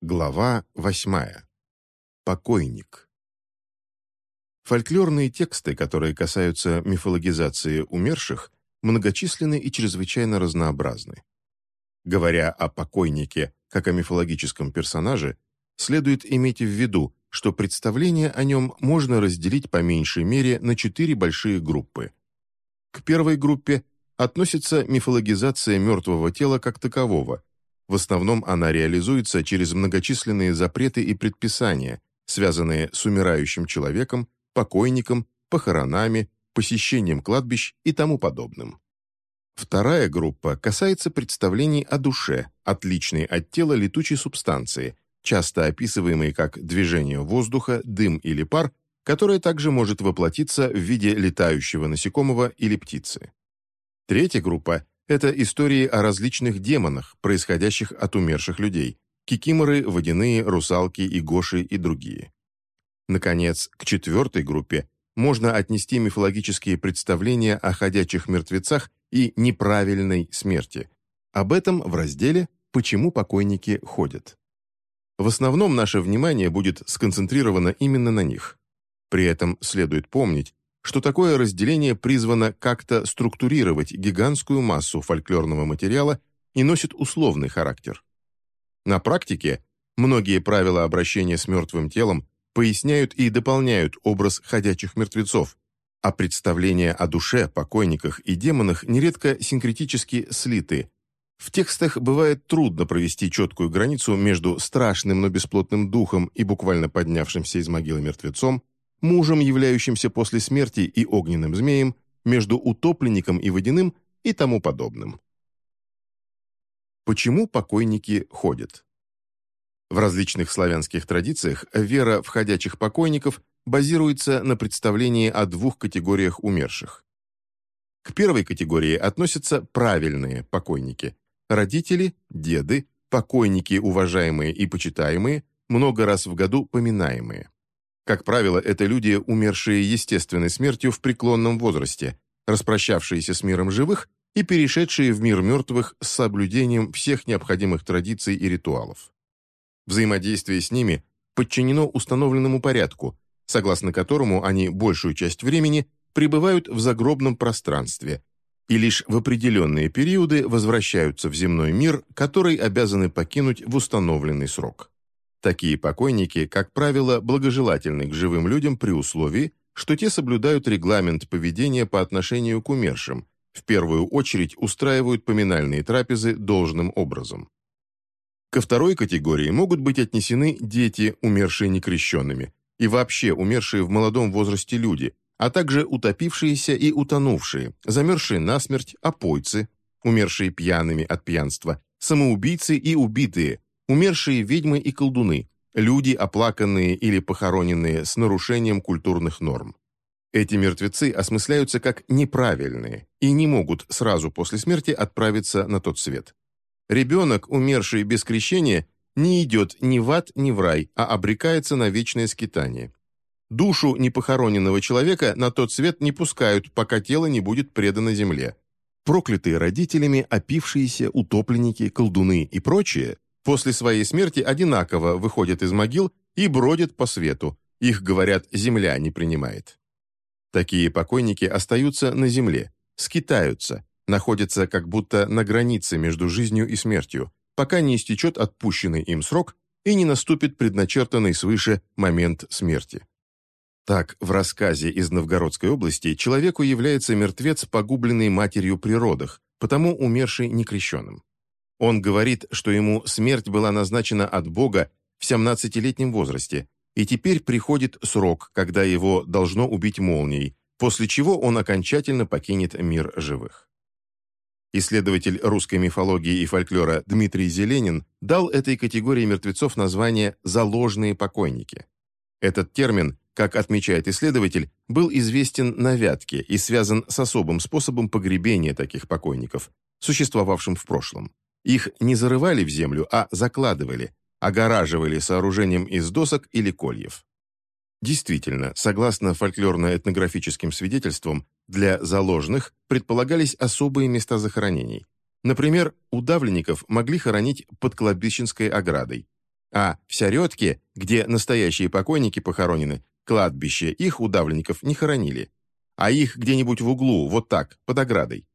Глава восьмая. Покойник. Фольклорные тексты, которые касаются мифологизации умерших, многочисленны и чрезвычайно разнообразны. Говоря о покойнике как о мифологическом персонаже, следует иметь в виду, что представление о нем можно разделить по меньшей мере на четыре большие группы. К первой группе относится мифологизация мертвого тела как такового – в основном она реализуется через многочисленные запреты и предписания, связанные с умирающим человеком, покойником, похоронами, посещением кладбищ и тому подобным. Вторая группа касается представлений о душе, отличной от тела летучей субстанции, часто описываемой как движение воздуха, дым или пар, которое также может воплотиться в виде летающего насекомого или птицы. Третья группа это истории о различных демонах, происходящих от умерших людей. Кикиморы, водяные, русалки, и гоши и другие. Наконец, к четвертой группе можно отнести мифологические представления о ходячих мертвецах и неправильной смерти. Об этом в разделе «Почему покойники ходят». В основном наше внимание будет сконцентрировано именно на них. При этом следует помнить, что такое разделение призвано как-то структурировать гигантскую массу фольклорного материала и носит условный характер. На практике многие правила обращения с мертвым телом поясняют и дополняют образ ходячих мертвецов, а представления о душе, покойниках и демонах нередко синкретически слиты. В текстах бывает трудно провести четкую границу между страшным, но бесплотным духом и буквально поднявшимся из могилы мертвецом, мужем, являющимся после смерти, и огненным змеем, между утопленником и водяным и тому подобным. Почему покойники ходят? В различных славянских традициях вера в ходячих покойников базируется на представлении о двух категориях умерших. К первой категории относятся правильные покойники – родители, деды, покойники уважаемые и почитаемые, много раз в году поминаемые. Как правило, это люди, умершие естественной смертью в преклонном возрасте, распрощавшиеся с миром живых и перешедшие в мир мертвых с соблюдением всех необходимых традиций и ритуалов. Взаимодействие с ними подчинено установленному порядку, согласно которому они большую часть времени пребывают в загробном пространстве и лишь в определенные периоды возвращаются в земной мир, который обязаны покинуть в установленный срок. Такие покойники, как правило, благожелательны к живым людям при условии, что те соблюдают регламент поведения по отношению к умершим, в первую очередь устраивают поминальные трапезы должным образом. Ко второй категории могут быть отнесены дети, умершие некрещенными, и вообще умершие в молодом возрасте люди, а также утопившиеся и утонувшие, замерзшие насмерть, опойцы, умершие пьяными от пьянства, самоубийцы и убитые, умершие ведьмы и колдуны, люди, оплаканные или похороненные с нарушением культурных норм. Эти мертвецы осмысляются как неправильные и не могут сразу после смерти отправиться на тот свет. Ребенок, умерший без крещения, не идет ни в ад, ни в рай, а обрекается на вечное скитание. Душу непохороненного человека на тот свет не пускают, пока тело не будет предано земле. Проклятые родителями, опившиеся, утопленники, колдуны и прочие после своей смерти одинаково выходят из могил и бродят по свету. Их, говорят, земля не принимает. Такие покойники остаются на земле, скитаются, находятся как будто на границе между жизнью и смертью, пока не истечет отпущенный им срок и не наступит предначертанный свыше момент смерти. Так, в рассказе из Новгородской области человеку является мертвец, погубленный матерью при родах, потому умерший некрещенным. Он говорит, что ему смерть была назначена от Бога в 17-летнем возрасте, и теперь приходит срок, когда его должно убить молнией, после чего он окончательно покинет мир живых. Исследователь русской мифологии и фольклора Дмитрий Зеленин дал этой категории мертвецов название «заложные покойники». Этот термин, как отмечает исследователь, был известен на Вятке и связан с особым способом погребения таких покойников, существовавшим в прошлом. Их не зарывали в землю, а закладывали, огораживали сооружением из досок или кольев. Действительно, согласно фольклорно-этнографическим свидетельствам, для заложенных предполагались особые места захоронений. Например, удавленников могли хоронить под кладбищенской оградой. А в Сяретке, где настоящие покойники похоронены, кладбище, их удавленников не хоронили, а их где-нибудь в углу, вот так, под оградой.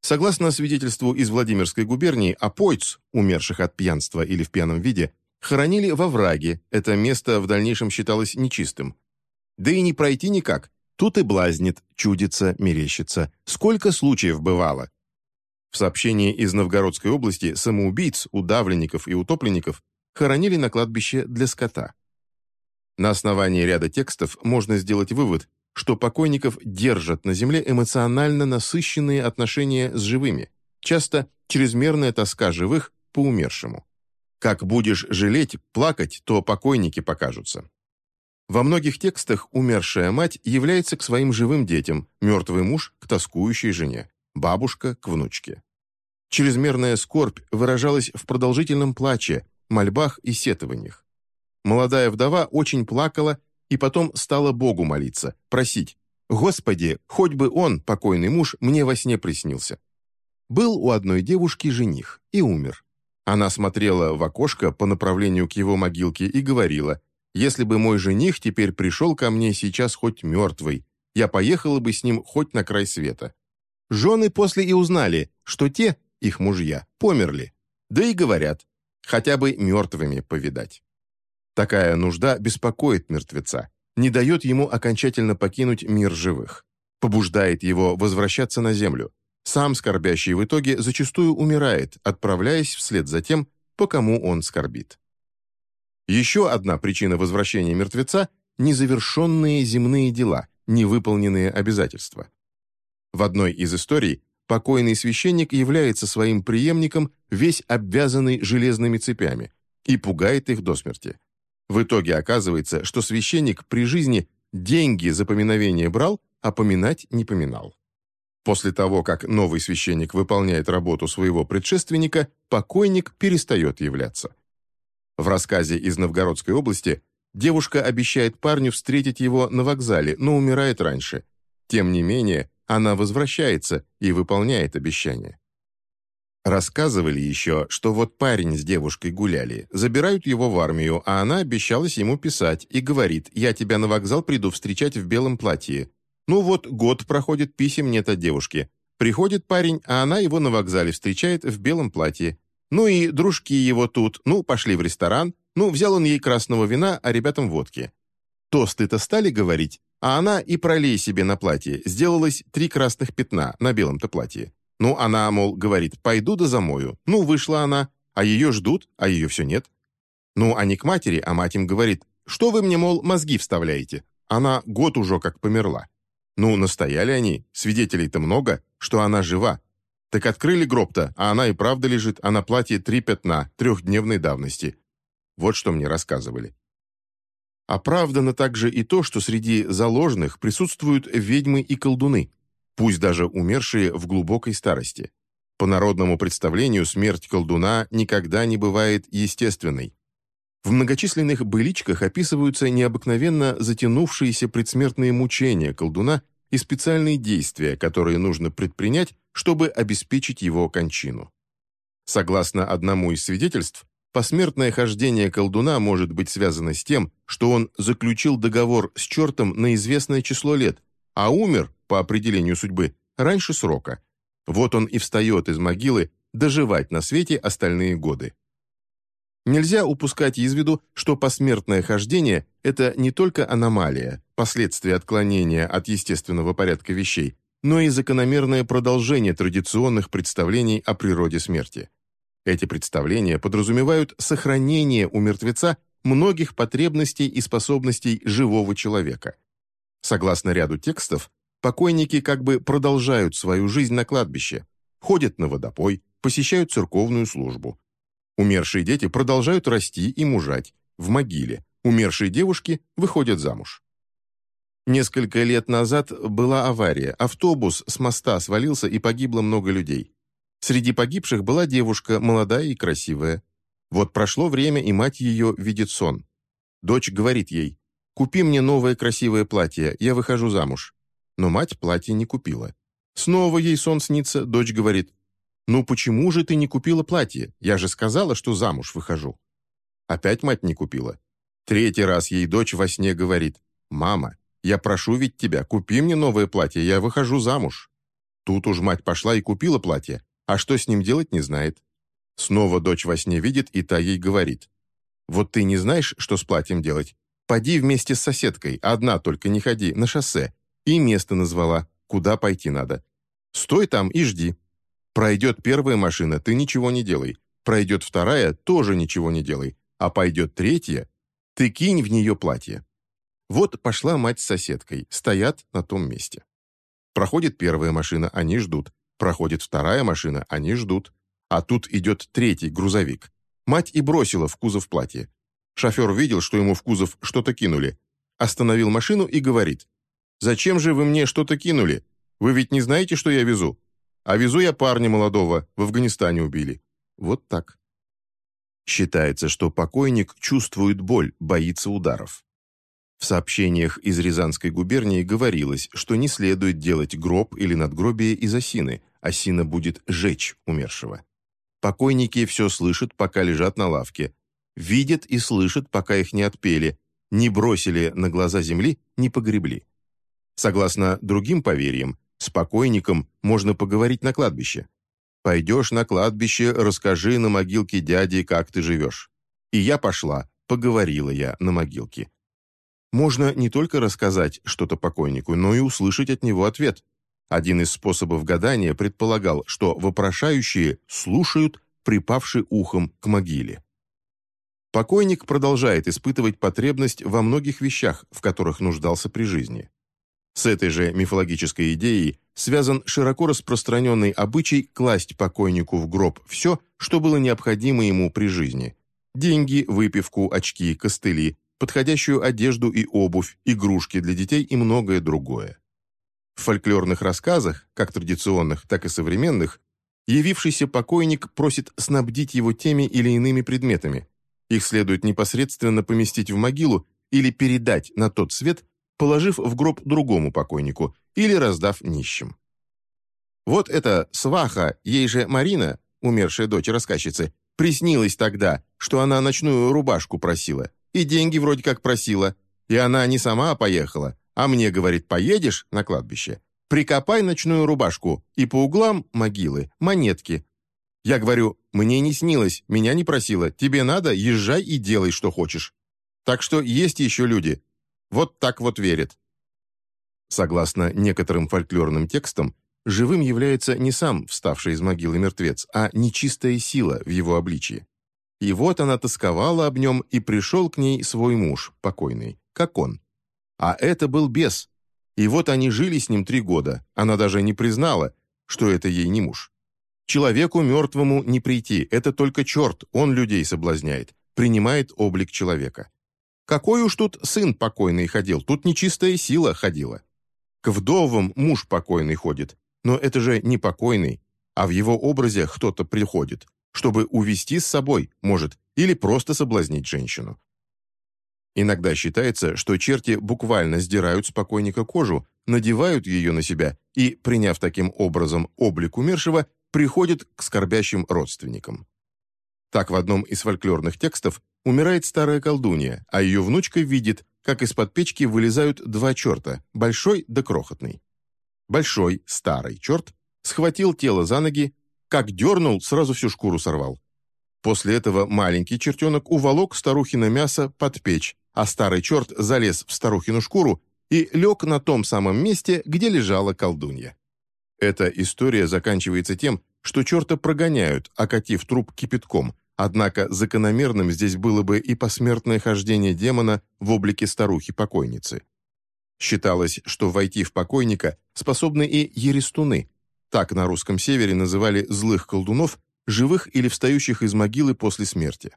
Согласно свидетельству из Владимирской губернии, апойц, умерших от пьянства или в пьяном виде, хоронили во враге, это место в дальнейшем считалось нечистым. Да и не пройти никак, тут и блазнит, чудится, мерещится. Сколько случаев бывало. В сообщении из Новгородской области самоубийц, удавленников и утопленников хоронили на кладбище для скота. На основании ряда текстов можно сделать вывод, что покойников держат на земле эмоционально насыщенные отношения с живыми, часто чрезмерная тоска живых по умершему. Как будешь жалеть, плакать, то покойники покажутся. Во многих текстах умершая мать является к своим живым детям, мертвый муж – к тоскующей жене, бабушка – к внучке. Чрезмерная скорбь выражалась в продолжительном плаче, мольбах и сетованиях. Молодая вдова очень плакала и потом стала Богу молиться, просить «Господи, хоть бы он, покойный муж, мне во сне приснился». Был у одной девушки жених и умер. Она смотрела в окошко по направлению к его могилке и говорила «Если бы мой жених теперь пришел ко мне сейчас хоть мертвый, я поехала бы с ним хоть на край света». Жены после и узнали, что те, их мужья, померли. Да и говорят, хотя бы мертвыми повидать. Такая нужда беспокоит мертвеца, не дает ему окончательно покинуть мир живых, побуждает его возвращаться на землю. Сам скорбящий в итоге зачастую умирает, отправляясь вслед за тем, по кому он скорбит. Еще одна причина возвращения мертвеца – незавершенные земные дела, невыполненные обязательства. В одной из историй покойный священник является своим преемником весь обвязанный железными цепями и пугает их до смерти. В итоге оказывается, что священник при жизни деньги за поминовение брал, а поминать не поминал. После того, как новый священник выполняет работу своего предшественника, покойник перестает являться. В рассказе из Новгородской области девушка обещает парню встретить его на вокзале, но умирает раньше. Тем не менее, она возвращается и выполняет обещание. Рассказывали еще, что вот парень с девушкой гуляли, забирают его в армию, а она обещалась ему писать и говорит, «Я тебя на вокзал приду встречать в белом платье». Ну вот год проходит, писем нет от девушки. Приходит парень, а она его на вокзале встречает в белом платье. Ну и дружки его тут, ну, пошли в ресторан, ну, взял он ей красного вина, а ребятам водки. Тосты-то стали говорить, а она и пролей себе на платье, сделалось три красных пятна на белом-то платье. Ну, она, мол, говорит, пойду да замою. Ну, вышла она, а ее ждут, а ее все нет. Ну, не к матери, а мать им говорит, что вы мне, мол, мозги вставляете? Она год уже как померла. Ну, настояли они, свидетелей-то много, что она жива. Так открыли гроб-то, а она и правда лежит, а на платье три пятна, трехдневной давности. Вот что мне рассказывали. Оправдано также и то, что среди заложных присутствуют ведьмы и колдуны пусть даже умершие в глубокой старости. По народному представлению, смерть колдуна никогда не бывает естественной. В многочисленных быличках описываются необыкновенно затянувшиеся предсмертные мучения колдуна и специальные действия, которые нужно предпринять, чтобы обеспечить его кончину. Согласно одному из свидетельств, посмертное хождение колдуна может быть связано с тем, что он заключил договор с чертом на известное число лет, а умер по определению судьбы, раньше срока. Вот он и встает из могилы доживать на свете остальные годы. Нельзя упускать из виду, что посмертное хождение – это не только аномалия, последствия отклонения от естественного порядка вещей, но и закономерное продолжение традиционных представлений о природе смерти. Эти представления подразумевают сохранение у мертвеца многих потребностей и способностей живого человека. Согласно ряду текстов, Покойники как бы продолжают свою жизнь на кладбище, ходят на водопой, посещают церковную службу. Умершие дети продолжают расти и мужать в могиле. Умершие девушки выходят замуж. Несколько лет назад была авария. Автобус с моста свалился и погибло много людей. Среди погибших была девушка, молодая и красивая. Вот прошло время, и мать ее видит сон. Дочь говорит ей, «Купи мне новое красивое платье, я выхожу замуж» но мать платье не купила. Снова ей сон снится, дочь говорит, «Ну почему же ты не купила платье? Я же сказала, что замуж выхожу». Опять мать не купила. Третий раз ей дочь во сне говорит, «Мама, я прошу ведь тебя, купи мне новое платье, я выхожу замуж». Тут уж мать пошла и купила платье, а что с ним делать не знает. Снова дочь во сне видит, и та ей говорит, «Вот ты не знаешь, что с платьем делать? Поди вместе с соседкой, одна только не ходи, на шоссе». И место назвала, куда пойти надо. «Стой там и жди. Пройдет первая машина, ты ничего не делай. Пройдет вторая, тоже ничего не делай. А пойдет третья, ты кинь в нее платье». Вот пошла мать с соседкой, стоят на том месте. Проходит первая машина, они ждут. Проходит вторая машина, они ждут. А тут идет третий грузовик. Мать и бросила в кузов платье. Шофер видел, что ему в кузов что-то кинули. Остановил машину и говорит. «Зачем же вы мне что-то кинули? Вы ведь не знаете, что я везу? А везу я парня молодого, в Афганистане убили». Вот так. Считается, что покойник чувствует боль, боится ударов. В сообщениях из Рязанской губернии говорилось, что не следует делать гроб или надгробие из осины, осина будет жечь умершего. Покойники все слышат, пока лежат на лавке, видят и слышат, пока их не отпели, не бросили на глаза земли, не погребли. Согласно другим поверьям, с покойником можно поговорить на кладбище. «Пойдешь на кладбище, расскажи на могилке дяди, как ты живешь». И я пошла, поговорила я на могилке. Можно не только рассказать что-то покойнику, но и услышать от него ответ. Один из способов гадания предполагал, что вопрошающие слушают, припавши ухом к могиле. Покойник продолжает испытывать потребность во многих вещах, в которых нуждался при жизни. С этой же мифологической идеей связан широко распространенный обычай класть покойнику в гроб все, что было необходимо ему при жизни. Деньги, выпивку, очки, костыли, подходящую одежду и обувь, игрушки для детей и многое другое. В фольклорных рассказах, как традиционных, так и современных, явившийся покойник просит снабдить его теми или иными предметами. Их следует непосредственно поместить в могилу или передать на тот свет, положив в гроб другому покойнику или раздав нищим. Вот эта сваха, ей же Марина, умершая дочь рассказчицы, приснилась тогда, что она ночную рубашку просила – и деньги вроде как просила. И она не сама поехала, а мне говорит, поедешь на кладбище, прикопай ночную рубашку и по углам могилы монетки. Я говорю, мне не снилось, меня не просила, тебе надо, езжай и делай, что хочешь. Так что есть еще люди. Вот так вот верят. Согласно некоторым фольклорным текстам, живым является не сам вставший из могилы мертвец, а нечистая сила в его обличии. И вот она тосковала об нем, и пришел к ней свой муж, покойный, как он. А это был бес. И вот они жили с ним три года. Она даже не признала, что это ей не муж. Человеку мертвому не прийти, это только черт, он людей соблазняет, принимает облик человека. Какой уж тут сын покойный ходил, тут нечистая сила ходила. К вдовам муж покойный ходит, но это же не покойный, а в его образе кто-то приходит, чтобы увести с собой, может, или просто соблазнить женщину. Иногда считается, что черти буквально сдирают с покойника кожу, надевают ее на себя и, приняв таким образом облик умершего, приходят к скорбящим родственникам. Так в одном из фольклорных текстов умирает старая колдунья, а ее внучка видит, как из-под печки вылезают два черта, большой да крохотный. Большой, старый черт, схватил тело за ноги как дернул, сразу всю шкуру сорвал. После этого маленький чертенок уволок старухино мясо под печь, а старый черт залез в старухину шкуру и лег на том самом месте, где лежала колдунья. Эта история заканчивается тем, что черта прогоняют, окатив труп кипятком, однако закономерным здесь было бы и посмертное хождение демона в облике старухи-покойницы. Считалось, что войти в покойника способны и ерестуны, так на русском севере называли злых колдунов, живых или встающих из могилы после смерти.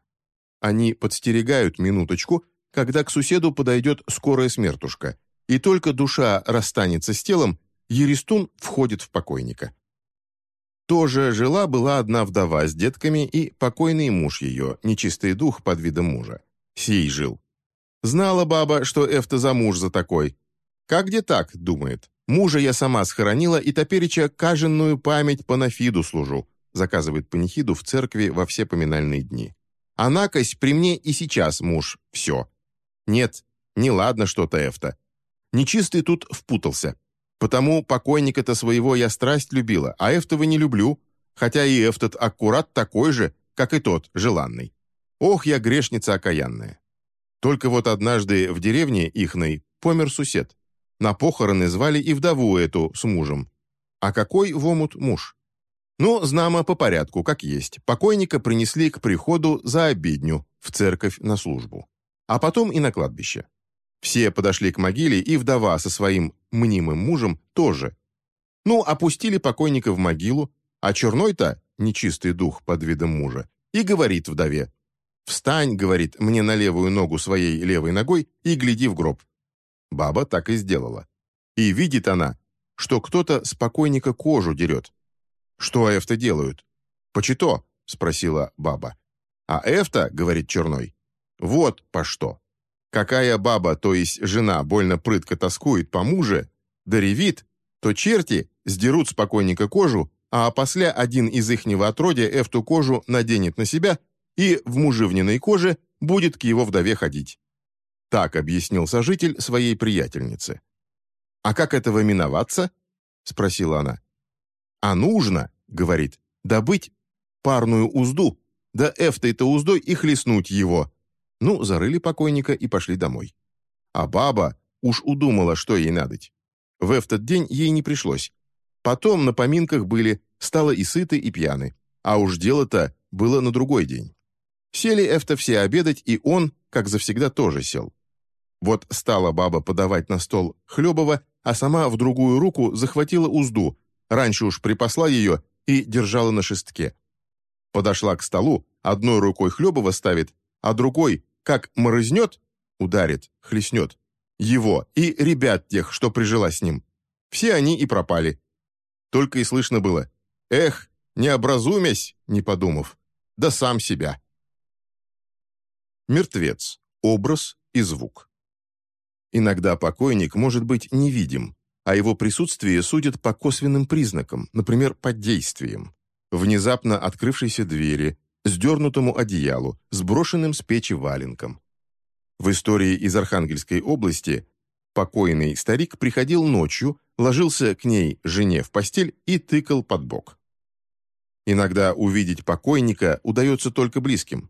Они подстерегают минуточку, когда к суседу подойдет скорая смертушка, и только душа расстанется с телом, Ерестун входит в покойника. Тоже жила-была одна вдова с детками и покойный муж ее, нечистый дух под видом мужа. Сей жил. Знала баба, что Эфта за муж за такой. «Как где так?» — думает. Мужа я сама схоронила, и топереча каженную память панафиду служу», заказывает панихиду в церкви во все поминальные дни. А накось при мне и сейчас муж. Все. Нет, не ладно что-то Эфта. Нечистый тут впутался. Потому покойника-то своего я страсть любила, а Эфтова не люблю, хотя и Эфтот аккурат такой же, как и тот, желанный. Ох, я грешница окаянная. Только вот однажды в деревне ихной помер сусед. На похороны звали и вдову эту с мужем. А какой в омут муж? Ну, знамо по порядку, как есть. Покойника принесли к приходу за обедню, в церковь на службу. А потом и на кладбище. Все подошли к могиле, и вдова со своим мнимым мужем тоже. Ну, опустили покойника в могилу, а черной-то, нечистый дух под видом мужа, и говорит вдове. «Встань, — говорит, — мне на левую ногу своей левой ногой и гляди в гроб». Баба так и сделала. И видит она, что кто-то с покойника кожу дерет. «Что эфта делают?» «Почето?» — спросила баба. «А эфта, — говорит Черной, — вот по что. Какая баба, то есть жена, больно прытко тоскует по муже, да ревит, то черти сдерут с покойника кожу, а после один из ихнего отродья эфту кожу наденет на себя и в муживниной коже будет к его вдове ходить. Так объяснил сожитель своей приятельнице. «А как этого миноваться?» — спросила она. «А нужно, — говорит, — добыть парную узду, да эфтой-то уздой и хлестнуть его». Ну, зарыли покойника и пошли домой. А баба уж удумала, что ей надоть. В этот день ей не пришлось. Потом на поминках были, стало и сыты, и пьяны. А уж дело-то было на другой день. Сели эфта все обедать, и он, как завсегда, тоже сел. Вот стала баба подавать на стол Хлебова, а сама в другую руку захватила узду, раньше уж припасла ее и держала на шестке. Подошла к столу, одной рукой Хлебова ставит, а другой, как морызнет, ударит, хлестнет, его и ребят тех, что прижила с ним. Все они и пропали. Только и слышно было «Эх, не образумясь», не подумав, да сам себя. Мертвец. Образ и звук. Иногда покойник может быть невидим, а его присутствие судят по косвенным признакам, например, под действием. Внезапно открывшейся двери, сдернутому одеялу, сброшенным с печи валенком. В истории из Архангельской области покойный старик приходил ночью, ложился к ней, жене, в постель и тыкал под бок. Иногда увидеть покойника удается только близким.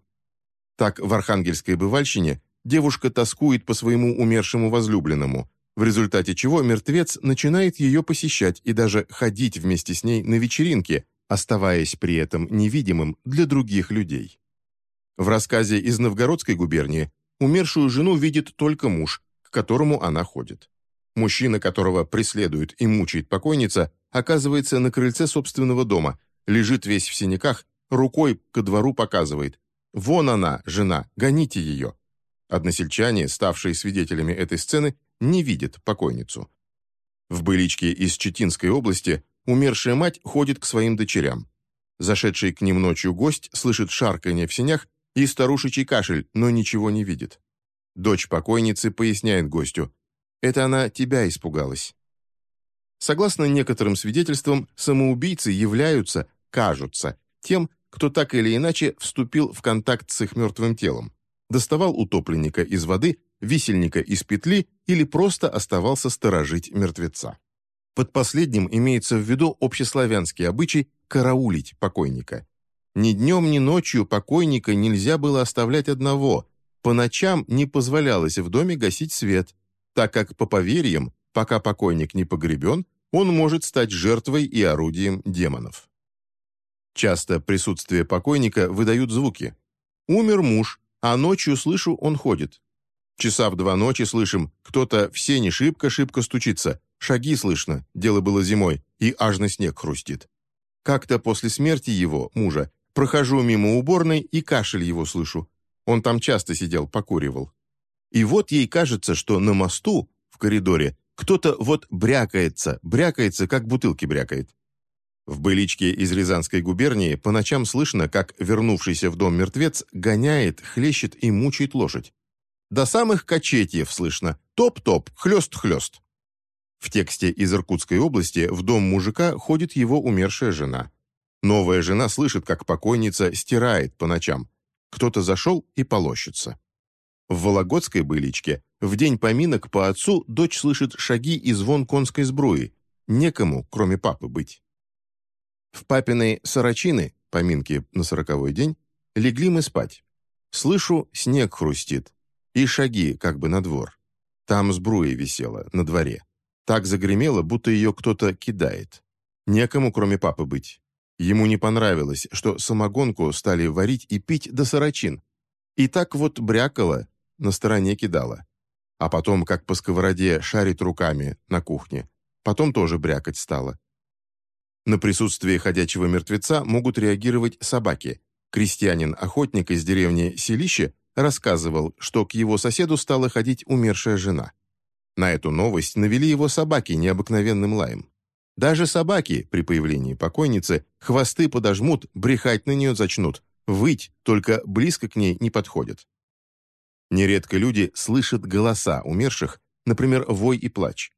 Так в Архангельской бывальщине девушка тоскует по своему умершему возлюбленному, в результате чего мертвец начинает ее посещать и даже ходить вместе с ней на вечеринке, оставаясь при этом невидимым для других людей. В рассказе из Новгородской губернии умершую жену видит только муж, к которому она ходит. Мужчина, которого преследует и мучает покойница, оказывается на крыльце собственного дома, лежит весь в синяках, рукой ко двору показывает. «Вон она, жена, гоните ее!» Односельчане, ставшие свидетелями этой сцены, не видят покойницу. В быличке из Читинской области умершая мать ходит к своим дочерям. Зашедший к ним ночью гость слышит шарканье в сенях и старушечий кашель, но ничего не видит. Дочь покойницы поясняет гостю. «Это она тебя испугалась». Согласно некоторым свидетельствам, самоубийцы являются, кажутся, тем, кто так или иначе вступил в контакт с их мертвым телом доставал утопленника из воды, висельника из петли или просто оставался сторожить мертвеца. Под последним имеется в виду общеславянский обычай караулить покойника. Ни днем, ни ночью покойника нельзя было оставлять одного, по ночам не позволялось в доме гасить свет, так как, по поверьям, пока покойник не погребен, он может стать жертвой и орудием демонов. Часто присутствие покойника выдают звуки. Умер муж, а ночью слышу, он ходит. Часа в два ночи слышим, кто-то в сене шибко-шибко стучится, шаги слышно, дело было зимой, и аж на снег хрустит. Как-то после смерти его, мужа, прохожу мимо уборной и кашель его слышу. Он там часто сидел, покуривал. И вот ей кажется, что на мосту, в коридоре, кто-то вот брякается, брякается, как бутылки брякает. В быличке из Рязанской губернии по ночам слышно, как вернувшийся в дом мертвец гоняет, хлещет и мучает лошадь. До самых качетьев слышно «топ-топ, хлёст-хлёст». В тексте из Иркутской области в дом мужика ходит его умершая жена. Новая жена слышит, как покойница стирает по ночам. кто-то зашел и полощется. В Вологодской быличке в день поминок по отцу дочь слышит шаги и звон конской сбруи. Некому, кроме папы, быть. В папиной сорочины, поминки на сороковой день, легли мы спать. Слышу, снег хрустит. И шаги, как бы на двор. Там сбруя висела, на дворе. Так загремело, будто ее кто-то кидает. Некому, кроме папы, быть. Ему не понравилось, что самогонку стали варить и пить до сорочин. И так вот брякало, на стороне кидало. А потом, как по сковороде, шарит руками на кухне. Потом тоже брякать стало. На присутствие ходячего мертвеца могут реагировать собаки. Крестьянин-охотник из деревни Селище рассказывал, что к его соседу стала ходить умершая жена. На эту новость навели его собаки необыкновенным лаем. Даже собаки при появлении покойницы хвосты подожмут, брехать на нее зачнут, выть, только близко к ней не подходят. Нередко люди слышат голоса умерших, например, вой и плач.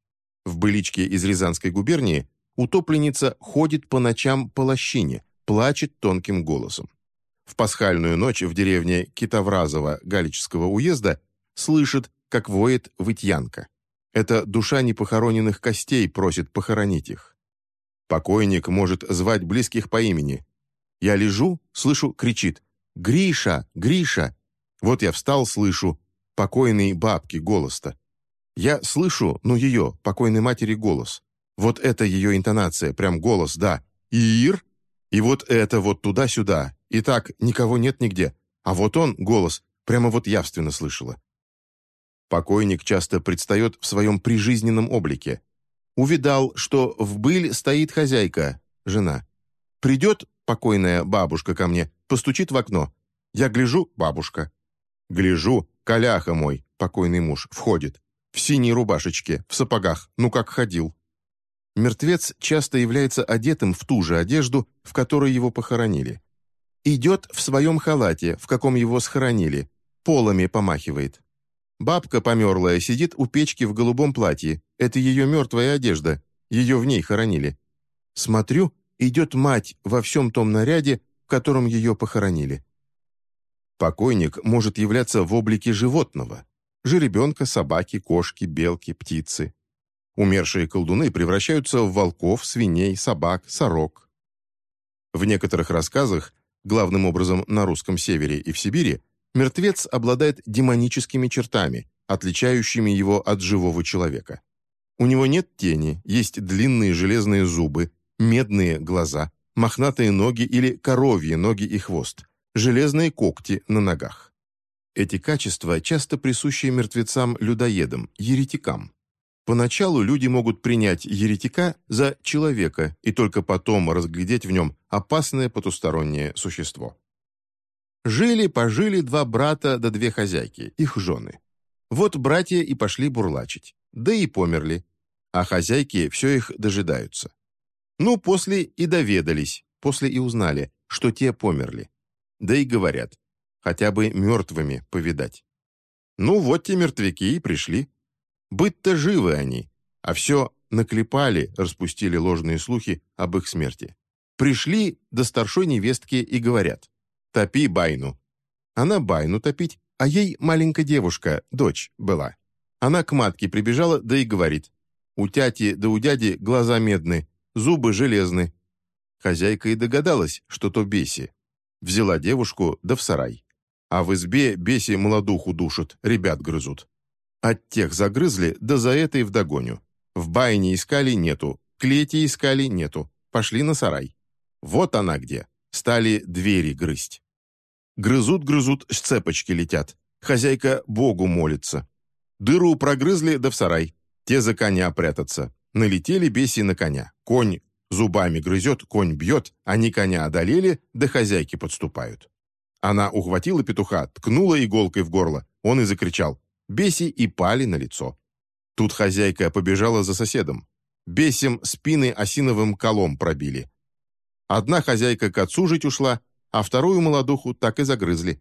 В быличке из Рязанской губернии утопленница ходит по ночам по лощине, плачет тонким голосом. В пасхальную ночь в деревне Китовразово Галического уезда слышит, как воет вытьянка. Это душа непохороненных костей просит похоронить их. Покойник может звать близких по имени. Я лежу, слышу, кричит «Гриша! Гриша!» Вот я встал, слышу покойной бабки голос-то. Я слышу, ну ее, покойной матери голос. Вот это ее интонация, прям голос, да. «Ир?» И вот это вот туда-сюда. И так, никого нет нигде. А вот он, голос, прямо вот явственно слышала. Покойник часто предстает в своем прижизненном облике. Увидал, что в быль стоит хозяйка, жена. Придет покойная бабушка ко мне, постучит в окно. Я гляжу, бабушка. Гляжу, коляха мой, покойный муж, входит. В синей рубашечке, в сапогах, ну как ходил. Мертвец часто является одетым в ту же одежду, в которой его похоронили. Идет в своем халате, в каком его схоронили, полами помахивает. Бабка померлая сидит у печки в голубом платье. Это ее мертвая одежда. Ее в ней хоронили. Смотрю, идет мать во всем том наряде, в котором ее похоронили. Покойник может являться в облике животного. Жеребенка, собаки, кошки, белки, птицы. Умершие колдуны превращаются в волков, свиней, собак, сорок. В некоторых рассказах, главным образом на русском севере и в Сибири, Мертвец обладает демоническими чертами, отличающими его от живого человека. У него нет тени, есть длинные железные зубы, медные глаза, мохнатые ноги или коровьи ноги и хвост, железные когти на ногах. Эти качества часто присущи мертвецам-людоедам, еретикам. Поначалу люди могут принять еретика за человека и только потом разглядеть в нем опасное потустороннее существо. Жили-пожили два брата да две хозяйки, их жены. Вот братья и пошли бурлачить, да и померли, а хозяйки все их дожидаются. Ну, после и доведались, после и узнали, что те померли. Да и говорят, хотя бы мертвыми повидать. Ну, вот те мертвяки и пришли. Быть-то живы они, а все наклепали, распустили ложные слухи об их смерти. Пришли до старшой невестки и говорят, «Топи Байну». Она Байну топить, а ей маленькая девушка, дочь, была. Она к матке прибежала, да и говорит. У тяти да у дяди глаза медны, зубы железны. Хозяйка и догадалась, что то беси. Взяла девушку, да в сарай. А в избе беси молодуху душат, ребят грызут. От тех загрызли, да за это и вдогоню. В байне искали нету, клети искали нету. Пошли на сарай. Вот она где. Стали двери грызть. Грызут-грызут, с цепочки летят. Хозяйка Богу молится. Дыру прогрызли, да в сарай. Те за коня прятаться. Налетели беси на коня. Конь зубами грызет, конь бьет, они коня одолели, да хозяйки подступают. Она ухватила петуха, ткнула иголкой в горло. Он и закричал. Беси и пали на лицо. Тут хозяйка побежала за соседом. Бесим спины осиновым колом пробили. Одна хозяйка к отцу жить ушла, а вторую молодуху так и загрызли.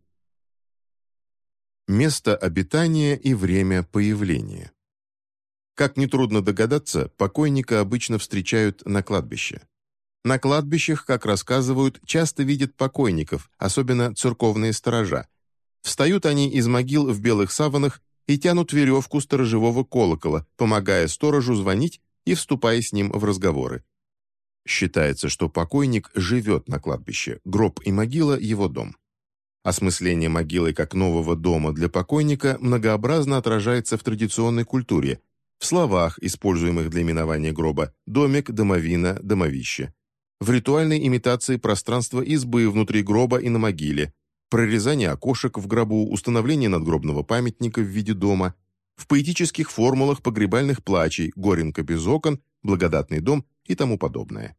Место обитания и время появления. Как нетрудно догадаться, покойника обычно встречают на кладбище. На кладбищах, как рассказывают, часто видят покойников, особенно церковные сторожа. Встают они из могил в белых саванах и тянут веревку сторожевого колокола, помогая сторожу звонить и вступая с ним в разговоры. Считается, что покойник живет на кладбище, гроб и могила – его дом. Осмысление могилы как нового дома для покойника многообразно отражается в традиционной культуре, в словах, используемых для именования гроба «домик», «домовина», «домовище», в ритуальной имитации пространства избы внутри гроба и на могиле, прорезание окошек в гробу, установление надгробного памятника в виде дома, в поэтических формулах погребальных плачей «Горенка без окон», «Благодатный дом» и тому подобное.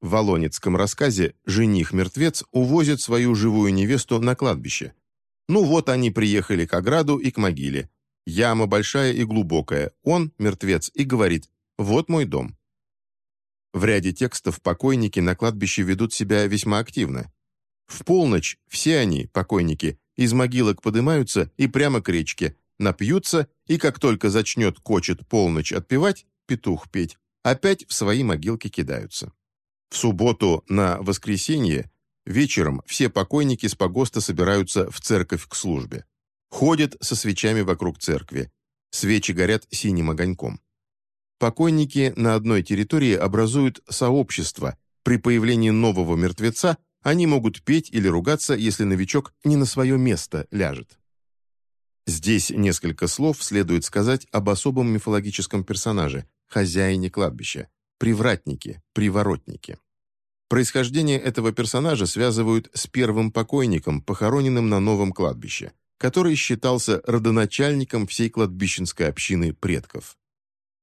В Волонецком рассказе жених-мертвец увозит свою живую невесту на кладбище. Ну вот они приехали к ограду и к могиле. Яма большая и глубокая, он, мертвец, и говорит «Вот мой дом». В ряде текстов покойники на кладбище ведут себя весьма активно. В полночь все они, покойники, из могилок поднимаются и прямо к речке, напьются, и как только зачнет кочет полночь отпевать, петух петь, опять в свои могилки кидаются. В субботу на воскресенье вечером все покойники с погоста собираются в церковь к службе. Ходят со свечами вокруг церкви. Свечи горят синим огоньком. Покойники на одной территории образуют сообщество. При появлении нового мертвеца они могут петь или ругаться, если новичок не на свое место ляжет. Здесь несколько слов следует сказать об особом мифологическом персонаже, хозяине кладбища, привратнике, приворотнике. Происхождение этого персонажа связывают с первым покойником, похороненным на новом кладбище, который считался родоначальником всей кладбищенской общины предков.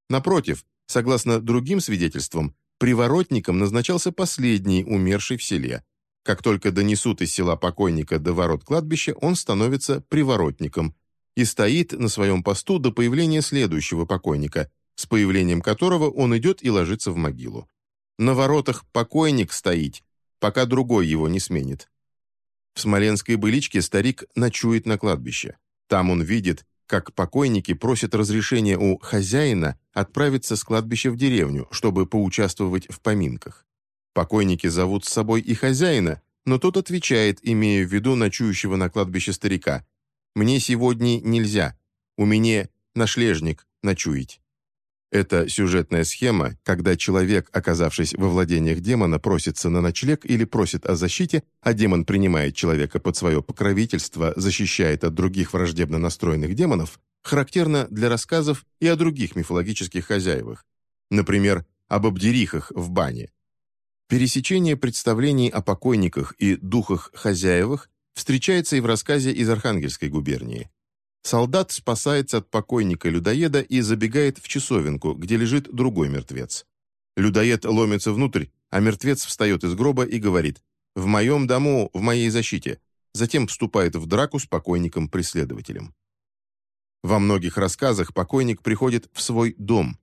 Напротив, согласно другим свидетельствам, приворотником назначался последний умерший в селе, как только донесут из села покойника до ворот кладбища, он становится приворотником и стоит на своем посту до появления следующего покойника, с появлением которого он идет и ложится в могилу. На воротах покойник стоит, пока другой его не сменит. В смоленской быличке старик ночует на кладбище. Там он видит, как покойники просят разрешения у хозяина отправиться с кладбища в деревню, чтобы поучаствовать в поминках. Покойники зовут с собой и хозяина, но тот отвечает, имея в виду ночующего на кладбище старика. «Мне сегодня нельзя. У меня нашлежник ночуять». Это сюжетная схема, когда человек, оказавшись во владениях демона, просится на ночлег или просит о защите, а демон принимает человека под свое покровительство, защищает от других враждебно настроенных демонов, характерно для рассказов и о других мифологических хозяевах. Например, об обдерихах в бане. Пересечение представлений о покойниках и духах-хозяевах встречается и в рассказе из Архангельской губернии. Солдат спасается от покойника-людоеда и забегает в часовенку, где лежит другой мертвец. Людоед ломится внутрь, а мертвец встает из гроба и говорит «В моем дому, в моей защите», затем вступает в драку с покойником-преследователем. Во многих рассказах покойник приходит в свой дом,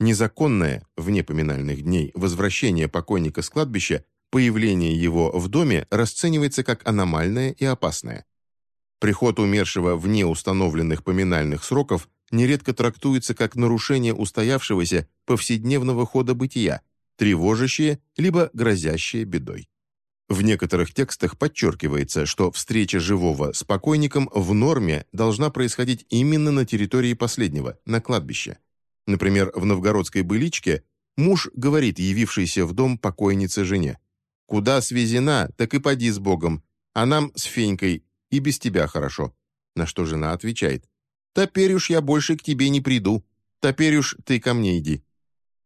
Незаконное, вне поминальных дней, возвращение покойника с кладбища, появление его в доме расценивается как аномальное и опасное. Приход умершего вне установленных поминальных сроков нередко трактуется как нарушение устоявшегося повседневного хода бытия, тревожащее либо грозящее бедой. В некоторых текстах подчеркивается, что встреча живого с покойником в норме должна происходить именно на территории последнего, на кладбище – Например, в новгородской быличке муж говорит явившейся в дом покойнице жене, «Куда свезена, так и поди с Богом, а нам с Фенькой и без тебя хорошо». На что жена отвечает, «Теперь уж я больше к тебе не приду, теперь уж ты ко мне иди».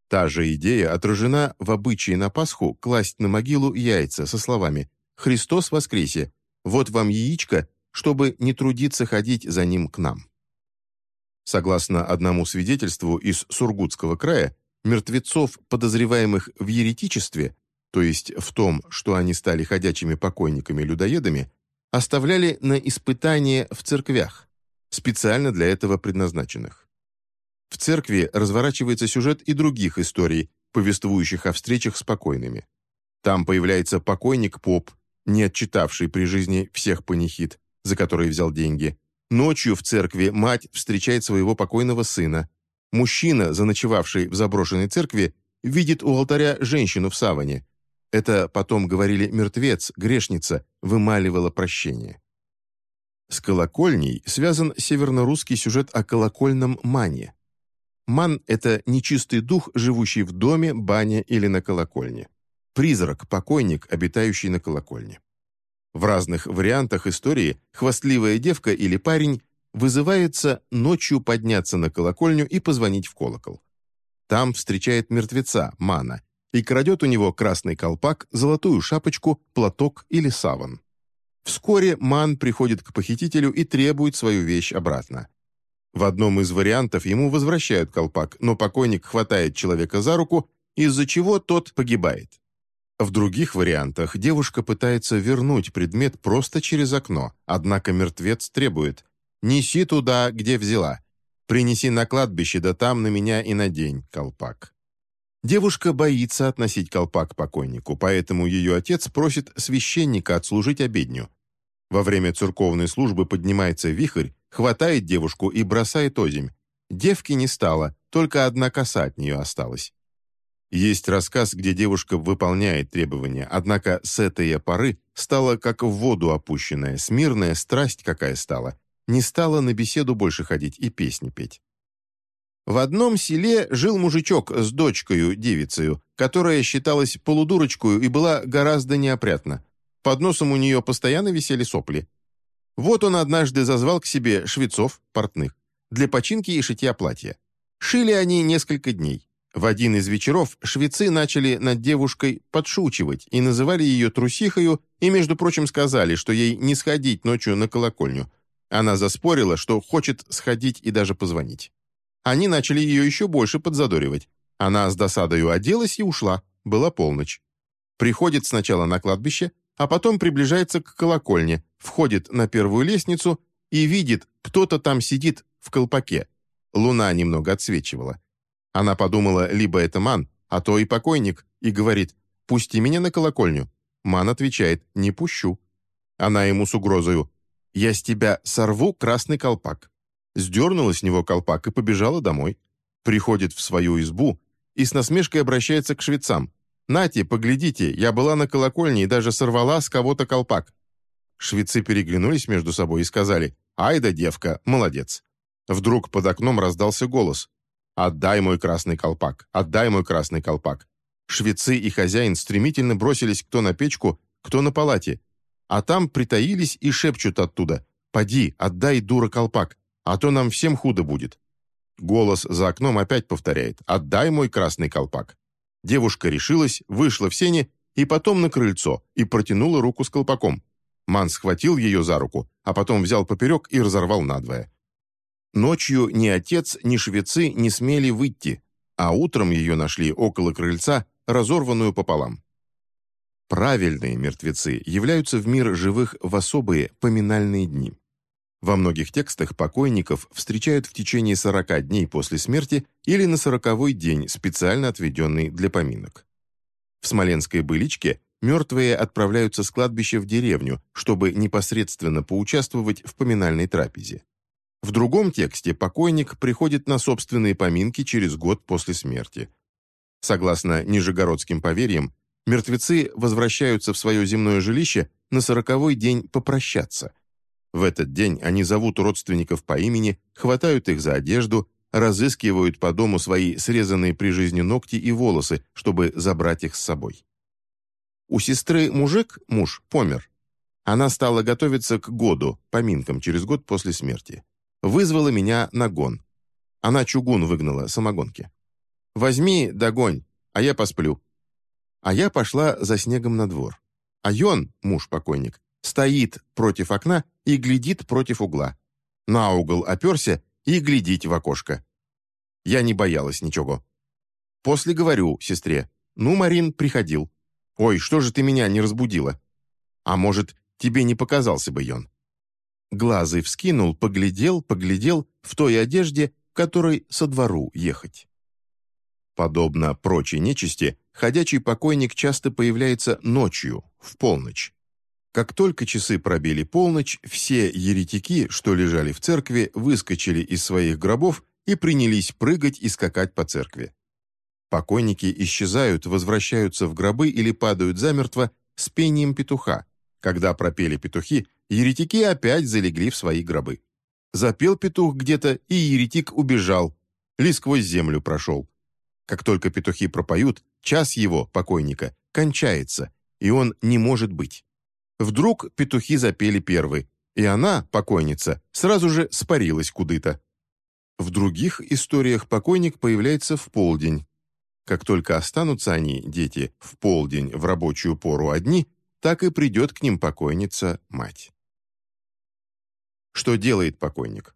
Та же идея отражена в обычае на Пасху класть на могилу яйца со словами «Христос воскресе! Вот вам яичко, чтобы не трудиться ходить за ним к нам». Согласно одному свидетельству из Сургутского края, мертвецов, подозреваемых в еретичестве, то есть в том, что они стали ходячими покойниками-людоедами, оставляли на испытание в церквях, специально для этого предназначенных. В церкви разворачивается сюжет и других историй, повествующих о встречах с покойными. Там появляется покойник-поп, не отчитавший при жизни всех панихид, за которые взял деньги, Ночью в церкви мать встречает своего покойного сына. Мужчина, заночевавший в заброшенной церкви, видит у алтаря женщину в саване. Это потом говорили «мертвец», «грешница», вымаливала прощение. С колокольней связан северно-русский сюжет о колокольном мане. Ман – это нечистый дух, живущий в доме, бане или на колокольне. Призрак, покойник, обитающий на колокольне. В разных вариантах истории хвастливая девка или парень вызывается ночью подняться на колокольню и позвонить в колокол. Там встречает мертвеца, Мана, и крадет у него красный колпак, золотую шапочку, платок или саван. Вскоре Ман приходит к похитителю и требует свою вещь обратно. В одном из вариантов ему возвращают колпак, но покойник хватает человека за руку, из-за чего тот погибает. В других вариантах девушка пытается вернуть предмет просто через окно, однако мертвец требует «Неси туда, где взяла. Принеси на кладбище, да там на меня и надень колпак». Девушка боится относить колпак покойнику, поэтому ее отец просит священника отслужить обедню. Во время церковной службы поднимается вихрь, хватает девушку и бросает озимь. Девки не стало, только одна коса от нее осталась. Есть рассказ, где девушка выполняет требования, однако с этой поры стала как в воду опущенная, смирная страсть какая стала. Не стала на беседу больше ходить и песни петь. В одном селе жил мужичок с дочкою, девицею, которая считалась полудурочкою и была гораздо неопрятна. Под носом у нее постоянно висели сопли. Вот он однажды зазвал к себе швецов, портных, для починки и шитья платья. Шили они несколько дней. В один из вечеров швецы начали над девушкой подшучивать и называли ее трусихою и, между прочим, сказали, что ей не сходить ночью на колокольню. Она заспорила, что хочет сходить и даже позвонить. Они начали ее еще больше подзадоривать. Она с досадою оделась и ушла. Была полночь. Приходит сначала на кладбище, а потом приближается к колокольне, входит на первую лестницу и видит, кто-то там сидит в колпаке. Луна немного отсвечивала. Она подумала, либо это Ман, а то и покойник, и говорит, «Пусти меня на колокольню». Ман отвечает, «Не пущу». Она ему с угрозою, «Я с тебя сорву красный колпак» сдернула с него колпак и побежала домой. Приходит в свою избу и с насмешкой обращается к швецам. «Нате, поглядите, я была на колокольне и даже сорвала с кого-то колпак». Швецы переглянулись между собой и сказали «Ай да девка, молодец». Вдруг под окном раздался голос «Отдай мой красный колпак, отдай мой красный колпак». Швецы и хозяин стремительно бросились кто на печку, кто на палате, а там притаились и шепчут оттуда «Поди, отдай, дура, колпак, а то нам всем худо будет». Голос за окном опять повторяет «Отдай мой красный колпак». Девушка решилась, вышла в сене и потом на крыльцо и протянула руку с колпаком. Ман схватил ее за руку, а потом взял поперек и разорвал надвое. Ночью ни отец, ни швецы не смели выйти, а утром ее нашли около крыльца, разорванную пополам. Правильные мертвецы являются в мир живых в особые поминальные дни. Во многих текстах покойников встречают в течение 40 дней после смерти или на сороковой день, специально отведенный для поминок. В Смоленской быличке мертвые отправляются с кладбища в деревню, чтобы непосредственно поучаствовать в поминальной трапезе. В другом тексте покойник приходит на собственные поминки через год после смерти. Согласно нижегородским поверьям, мертвецы возвращаются в свое земное жилище на сороковой день попрощаться – в этот день они зовут родственников по имени, хватают их за одежду, разыскивают по дому свои срезанные при жизни ногти и волосы, чтобы забрать их с собой. У сестры мужик, муж, помер. Она стала готовиться к году, поминкам через год после смерти. Вызвала меня на гон. Она чугун выгнала, самогонки. «Возьми, догонь, а я посплю». А я пошла за снегом на двор. А Йон, муж покойник, стоит против окна и глядит против угла. На угол оперся и глядить в окошко. Я не боялась ничего. После говорю сестре, «Ну, Марин, приходил. Ой, что же ты меня не разбудила? А может, тебе не показался бы Йон?» Глазы вскинул, поглядел, поглядел в той одежде, которой со двору ехать. Подобно прочей нечисти, ходячий покойник часто появляется ночью, в полночь. Как только часы пробили полночь, все еретики, что лежали в церкви, выскочили из своих гробов и принялись прыгать и скакать по церкви. Покойники исчезают, возвращаются в гробы или падают замертво с пением петуха. Когда пропели петухи, еретики опять залегли в свои гробы. Запел петух где-то, и еретик убежал, ли сквозь землю прошел. Как только петухи пропоют, час его, покойника, кончается, и он не может быть. Вдруг петухи запели первый, и она, покойница, сразу же спарилась куда-то. В других историях покойник появляется в полдень. Как только останутся они, дети, в полдень в рабочую пору одни, так и придет к ним покойница мать. Что делает покойник?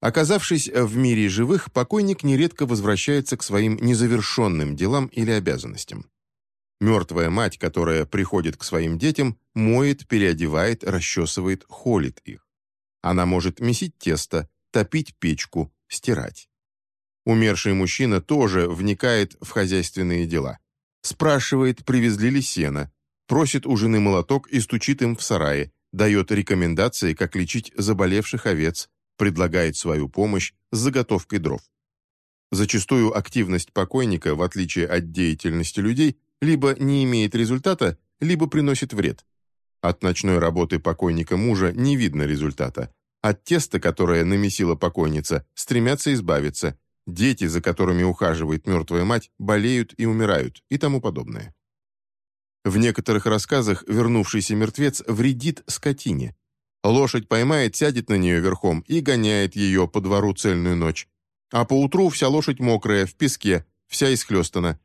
Оказавшись в мире живых, покойник нередко возвращается к своим незавершенным делам или обязанностям. Мертвая мать, которая приходит к своим детям, моет, переодевает, расчесывает, холит их. Она может месить тесто, топить печку, стирать. Умерший мужчина тоже вникает в хозяйственные дела. Спрашивает, привезли ли сено, просит у жены молоток и стучит им в сарае, дает рекомендации, как лечить заболевших овец, предлагает свою помощь с заготовкой дров. Зачастую активность покойника, в отличие от деятельности людей, либо не имеет результата, либо приносит вред. От ночной работы покойника мужа не видно результата. От теста, которое намесила покойница, стремятся избавиться. Дети, за которыми ухаживает мертвая мать, болеют и умирают и тому подобное. В некоторых рассказах вернувшийся мертвец вредит скотине. Лошадь поймает, сядет на нее верхом и гоняет ее по двору цельную ночь. А поутру вся лошадь мокрая, в песке, вся исхлестана.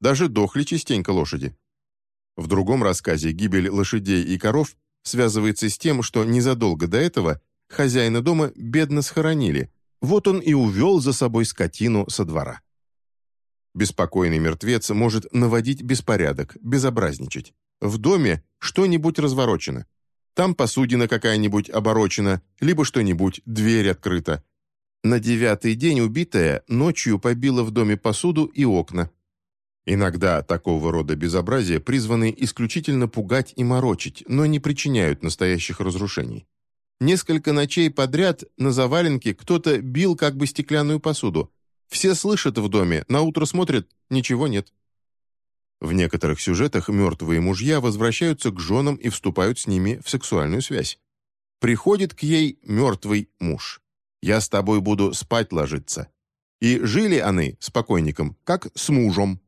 Даже дохли частенько лошади. В другом рассказе гибель лошадей и коров связывается с тем, что незадолго до этого хозяина дома бедно схоронили. Вот он и увел за собой скотину со двора. Беспокойный мертвец может наводить беспорядок, безобразничать. В доме что-нибудь разворочено. Там посудина какая-нибудь оборочена, либо что-нибудь, дверь открыта. На девятый день убитая ночью побила в доме посуду и окна. Иногда такого рода безобразия призваны исключительно пугать и морочить, но не причиняют настоящих разрушений. Несколько ночей подряд на заваленке кто-то бил как бы стеклянную посуду. Все слышат в доме, на утро смотрят, ничего нет. В некоторых сюжетах мертвые мужья возвращаются к женам и вступают с ними в сексуальную связь. Приходит к ей мертвый муж. «Я с тобой буду спать ложиться». И жили они с покойником, как с мужем.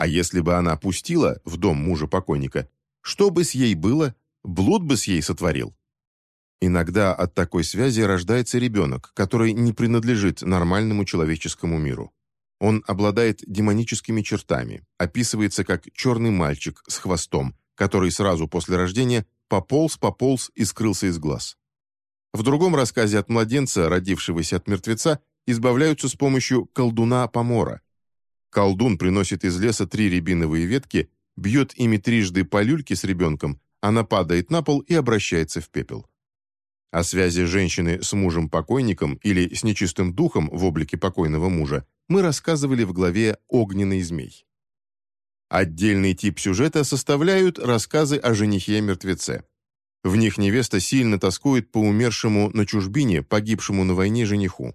А если бы она пустила в дом мужа покойника, что бы с ей было, блуд бы с ей сотворил. Иногда от такой связи рождается ребенок, который не принадлежит нормальному человеческому миру. Он обладает демоническими чертами, описывается как черный мальчик с хвостом, который сразу после рождения пополз-пополз и скрылся из глаз. В другом рассказе от младенца, родившегося от мертвеца, избавляются с помощью колдуна-помора, Колдун приносит из леса три рябиновые ветки, бьет ими трижды по люльке с ребенком, она падает на пол и обращается в пепел. О связи женщины с мужем-покойником или с нечистым духом в облике покойного мужа мы рассказывали в главе «Огненный змей». Отдельный тип сюжета составляют рассказы о женихе-мертвеце. В них невеста сильно тоскует по умершему на чужбине, погибшему на войне жениху.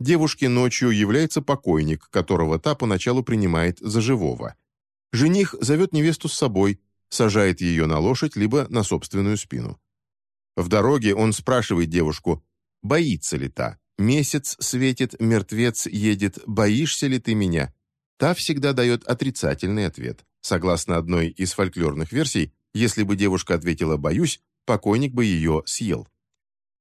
Девушке ночью является покойник, которого та поначалу принимает за живого. Жених зовет невесту с собой, сажает ее на лошадь либо на собственную спину. В дороге он спрашивает девушку, боится ли та. Месяц светит, мертвец едет, боишься ли ты меня? Та всегда дает отрицательный ответ. Согласно одной из фольклорных версий, если бы девушка ответила «боюсь», покойник бы ее съел.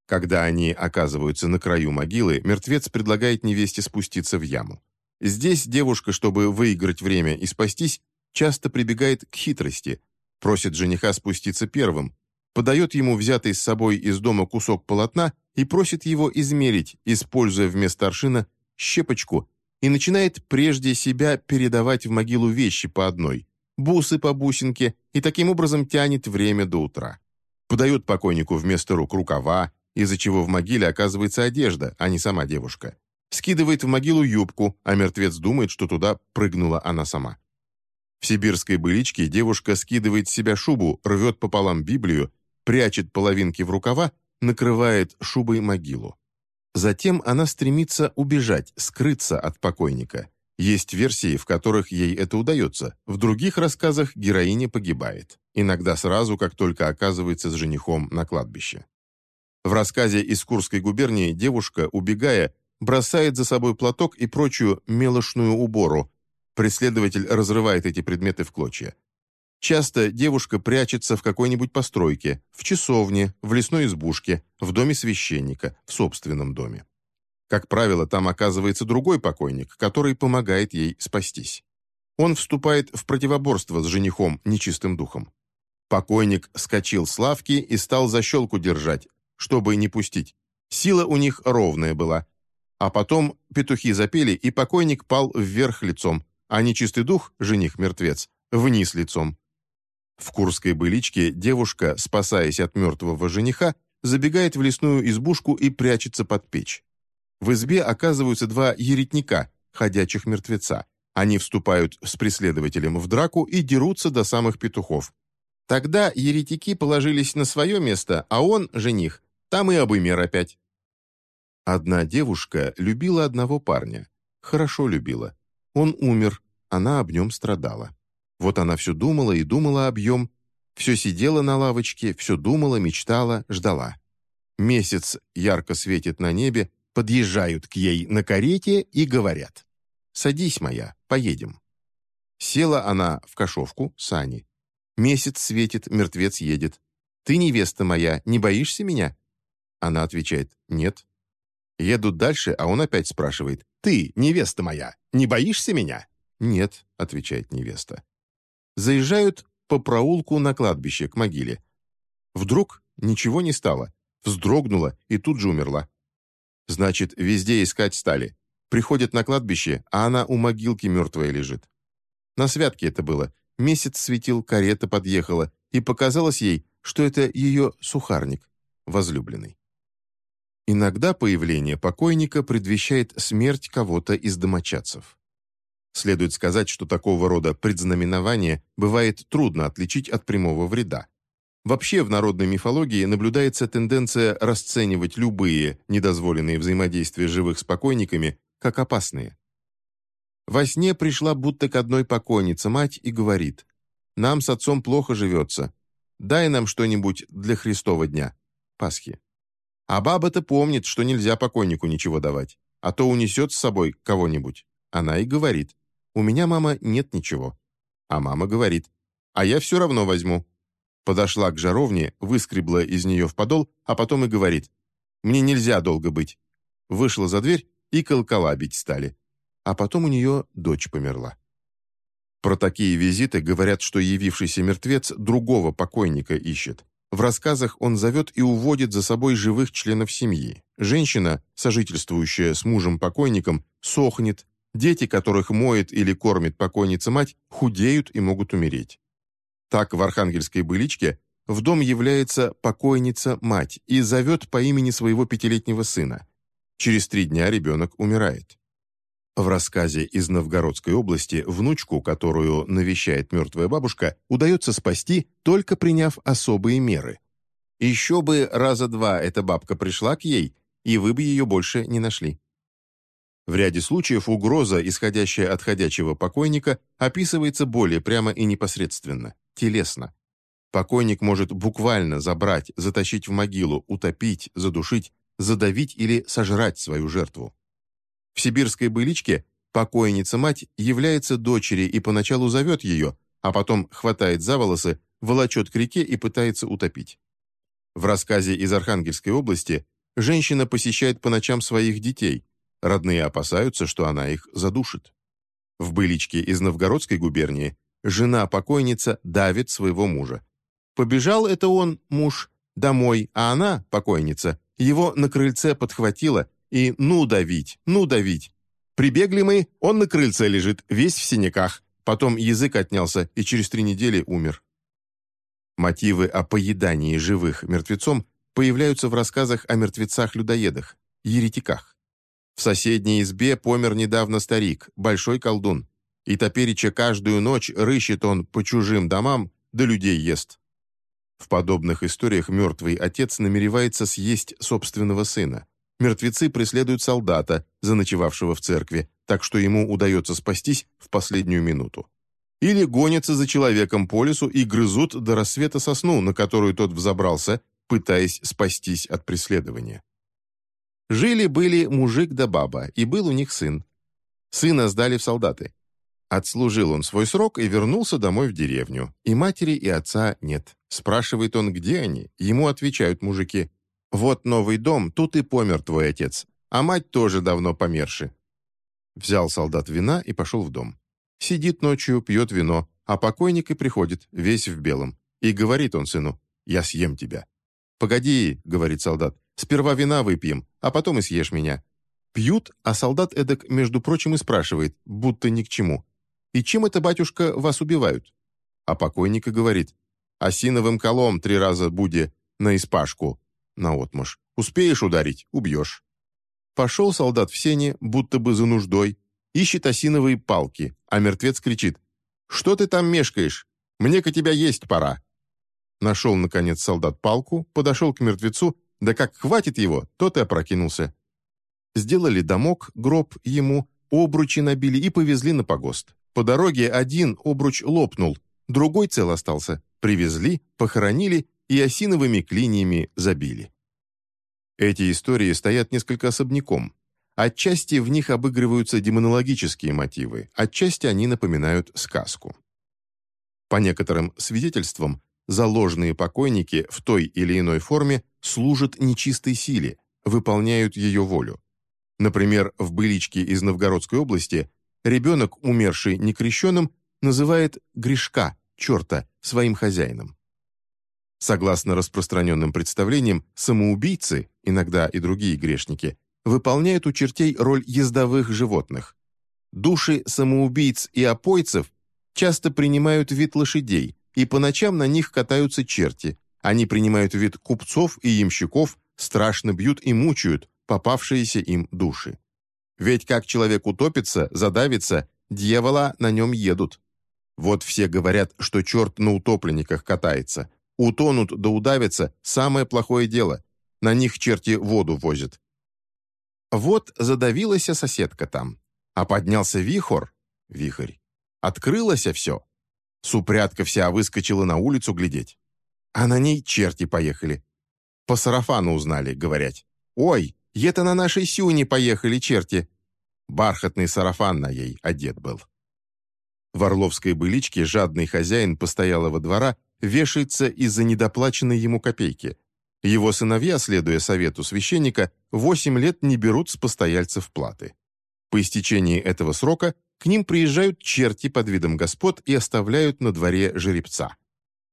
Когда они оказываются на краю могилы, мертвец предлагает невесте спуститься в яму. Здесь девушка, чтобы выиграть время и спастись, часто прибегает к хитрости, просит жениха спуститься первым, подает ему взятый с собой из дома кусок полотна и просит его измерить, используя вместо аршина щепочку, и начинает прежде себя передавать в могилу вещи по одной, бусы по бусинке, и таким образом тянет время до утра. Подает покойнику вместо рук рукава, из-за чего в могиле оказывается одежда, а не сама девушка. Скидывает в могилу юбку, а мертвец думает, что туда прыгнула она сама. В сибирской быличке девушка скидывает с себя шубу, рвет пополам Библию, прячет половинки в рукава, накрывает шубой могилу. Затем она стремится убежать, скрыться от покойника. Есть версии, в которых ей это удается, в других рассказах героиня погибает, иногда сразу, как только оказывается с женихом на кладбище. В рассказе из Курской губернии девушка, убегая, бросает за собой платок и прочую мелочную убору. Преследователь разрывает эти предметы в клочья. Часто девушка прячется в какой-нибудь постройке, в часовне, в лесной избушке, в доме священника, в собственном доме. Как правило, там оказывается другой покойник, который помогает ей спастись. Он вступает в противоборство с женихом, нечистым духом. Покойник скочил с лавки и стал защелку держать, чтобы не пустить. Сила у них ровная была. А потом петухи запели, и покойник пал вверх лицом, а нечистый дух, жених-мертвец, вниз лицом. В Курской быличке девушка, спасаясь от мертвого жениха, забегает в лесную избушку и прячется под печь. В избе оказываются два еретника, ходячих мертвеца. Они вступают с преследователем в драку и дерутся до самых петухов. Тогда еретики положились на свое место, а он, жених, там и обымер опять. Одна девушка любила одного парня. Хорошо любила. Он умер, она об нем страдала. Вот она все думала и думала об нем, все сидела на лавочке, все думала, мечтала, ждала. Месяц ярко светит на небе, подъезжают к ей на карете и говорят «Садись, моя, поедем». Села она в кошовку, сани. Месяц светит, мертвец едет. «Ты, невеста моя, не боишься меня?» Она отвечает «Нет». Едут дальше, а он опять спрашивает «Ты, невеста моя, не боишься меня?» «Нет», — отвечает невеста. Заезжают по проулку на кладбище, к могиле. Вдруг ничего не стало, вздрогнула и тут же умерла. Значит, везде искать стали. Приходят на кладбище, а она у могилки мертвая лежит. На святке это было. Месяц светил, карета подъехала, и показалось ей, что это ее сухарник, возлюбленный. Иногда появление покойника предвещает смерть кого-то из домочадцев. Следует сказать, что такого рода предзнаменование бывает трудно отличить от прямого вреда. Вообще в народной мифологии наблюдается тенденция расценивать любые недозволенные взаимодействия живых с покойниками как опасные. Во сне пришла будто к одной покойнице мать и говорит, «Нам с отцом плохо живется. Дай нам что-нибудь для Христова дня, Пасхи». А баба-то помнит, что нельзя покойнику ничего давать, а то унесет с собой кого-нибудь. Она и говорит, «У меня, мама, нет ничего». А мама говорит, «А я все равно возьму, Подошла к жаровне, выскребла из нее в подол, а потом и говорит, «Мне нельзя долго быть». Вышла за дверь, и колокола бить стали. А потом у нее дочь померла. Про такие визиты говорят, что явившийся мертвец другого покойника ищет. В рассказах он зовет и уводит за собой живых членов семьи. Женщина, сожительствующая с мужем-покойником, сохнет, дети, которых моет или кормит покойница мать, худеют и могут умереть. Так в архангельской быличке в дом является покойница-мать и зовет по имени своего пятилетнего сына. Через три дня ребенок умирает. В рассказе из Новгородской области внучку, которую навещает мертвая бабушка, удается спасти, только приняв особые меры. Еще бы раза два эта бабка пришла к ей, и вы бы ее больше не нашли. В ряде случаев угроза, исходящая от ходячего покойника, описывается более прямо и непосредственно телесно. Покойник может буквально забрать, затащить в могилу, утопить, задушить, задавить или сожрать свою жертву. В сибирской быличке покойница-мать является дочери и поначалу зовет ее, а потом хватает за волосы, волочет к реке и пытается утопить. В рассказе из Архангельской области женщина посещает по ночам своих детей, родные опасаются, что она их задушит. В быличке из Новгородской губернии жена-покойница давит своего мужа. Побежал это он, муж, домой, а она, покойница, его на крыльце подхватила и «ну давить, ну давить». Прибегли мы, он на крыльце лежит, весь в синяках. Потом язык отнялся и через три недели умер. Мотивы о поедании живых мертвецом появляются в рассказах о мертвецах-людоедах, еретиках. В соседней избе помер недавно старик, большой колдун. И топереча каждую ночь рыщет он по чужим домам, да людей ест. В подобных историях мертвый отец намеревается съесть собственного сына. Мертвецы преследуют солдата, заночевавшего в церкви, так что ему удается спастись в последнюю минуту. Или гонятся за человеком по лесу и грызут до рассвета сосну, на которую тот взобрался, пытаясь спастись от преследования. Жили-были мужик да баба, и был у них сын. Сына сдали в солдаты. Отслужил он свой срок и вернулся домой в деревню. И матери, и отца нет. Спрашивает он, где они? Ему отвечают мужики. «Вот новый дом, тут и помер твой отец, а мать тоже давно померши». Взял солдат вина и пошел в дом. Сидит ночью, пьет вино, а покойник и приходит, весь в белом. И говорит он сыну, «Я съем тебя». «Погоди», — говорит солдат, «сперва вина выпьем, а потом и съешь меня». Пьют, а солдат эдак, между прочим, и спрашивает, будто ни к чему. «И чем это, батюшка, вас убивают?» А покойник и говорит, «Осиновым колом три раза буде на испашку, наотмашь. Успеешь ударить — убьешь». Пошел солдат в сене, будто бы за нуждой, ищет осиновые палки, а мертвец кричит, «Что ты там мешкаешь? Мне-ка тебя есть пора». Нашел, наконец, солдат палку, подошел к мертвецу, да как хватит его, тот и опрокинулся. Сделали домок, гроб ему, обручи набили и повезли на погост. По дороге один обруч лопнул, другой цел остался. Привезли, похоронили и осиновыми клиньями забили. Эти истории стоят несколько особняком. Отчасти в них обыгрываются демонологические мотивы, отчасти они напоминают сказку. По некоторым свидетельствам, заложенные покойники в той или иной форме служат нечистой силе, выполняют ее волю. Например, в «Быличке» из Новгородской области ребенок, умерший некрещенным, называет грешка, черта, своим хозяином. Согласно распространенным представлениям, самоубийцы, иногда и другие грешники, выполняют у чертей роль ездовых животных. Души самоубийц и опойцев часто принимают вид лошадей, и по ночам на них катаются черти. Они принимают вид купцов и ямщиков, страшно бьют и мучают, попавшиеся им души. Ведь как человек утопится, задавится, дьявола на нем едут. Вот все говорят, что черт на утопленниках катается. Утонут да удавятся – самое плохое дело. На них черти воду возят. Вот задавилась соседка там, а поднялся вихор, вихрь. Открылось все. Супрятка вся выскочила на улицу глядеть. А на ней черти поехали. По сарафану узнали, говорят. «Ой, это на нашей сюне поехали черти!» Бархатный сарафан на ей одет был. В Орловской быличке жадный хозяин постоялого двора вешается из-за недоплаченной ему копейки. Его сыновья, следуя совету священника, 8 лет не берут с постояльцев платы. По истечении этого срока к ним приезжают черти под видом господ и оставляют на дворе жеребца.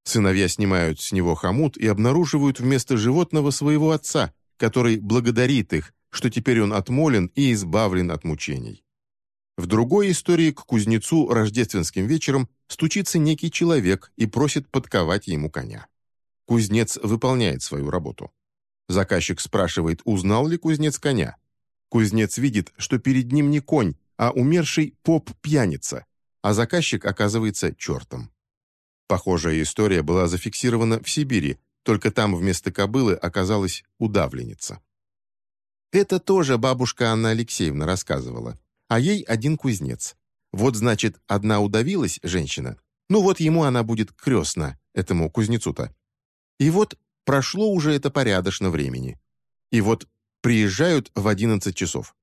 Сыновья снимают с него хомут и обнаруживают вместо животного своего отца, который благодарит их, что теперь он отмолен и избавлен от мучений. В другой истории к кузнецу рождественским вечером стучится некий человек и просит подковать ему коня. Кузнец выполняет свою работу. Заказчик спрашивает, узнал ли кузнец коня. Кузнец видит, что перед ним не конь, а умерший поп-пьяница, а заказчик оказывается чертом. Похожая история была зафиксирована в Сибири, только там вместо кобылы оказалась удавленница. Это тоже бабушка Анна Алексеевна рассказывала а ей один кузнец. Вот, значит, одна удавилась женщина. Ну вот ему она будет крестна, этому кузнецу-то. И вот прошло уже это порядочно времени. И вот приезжают в одиннадцать часов.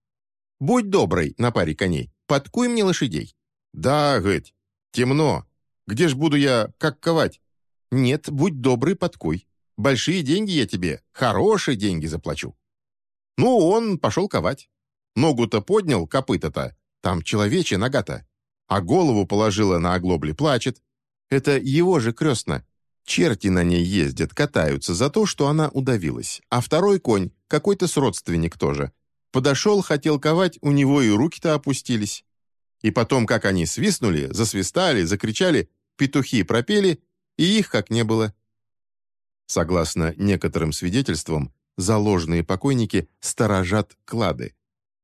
«Будь добрый на паре коней, подкуй мне лошадей». «Да, гыть, темно. Где ж буду я, как ковать?» «Нет, будь добрый, подкуй. Большие деньги я тебе, хорошие деньги заплачу». Ну, он пошел ковать. Ногу-то поднял, копыта-то, там человечья нога-то. А голову положила на оглобли, плачет. Это его же крестно. Черти на ней ездят, катаются за то, что она удавилась. А второй конь, какой-то сродственник тоже. Подошел, хотел ковать, у него и руки-то опустились. И потом, как они свистнули, засвистали, закричали, петухи пропели, и их как не было. Согласно некоторым свидетельствам, заложенные покойники сторожат клады.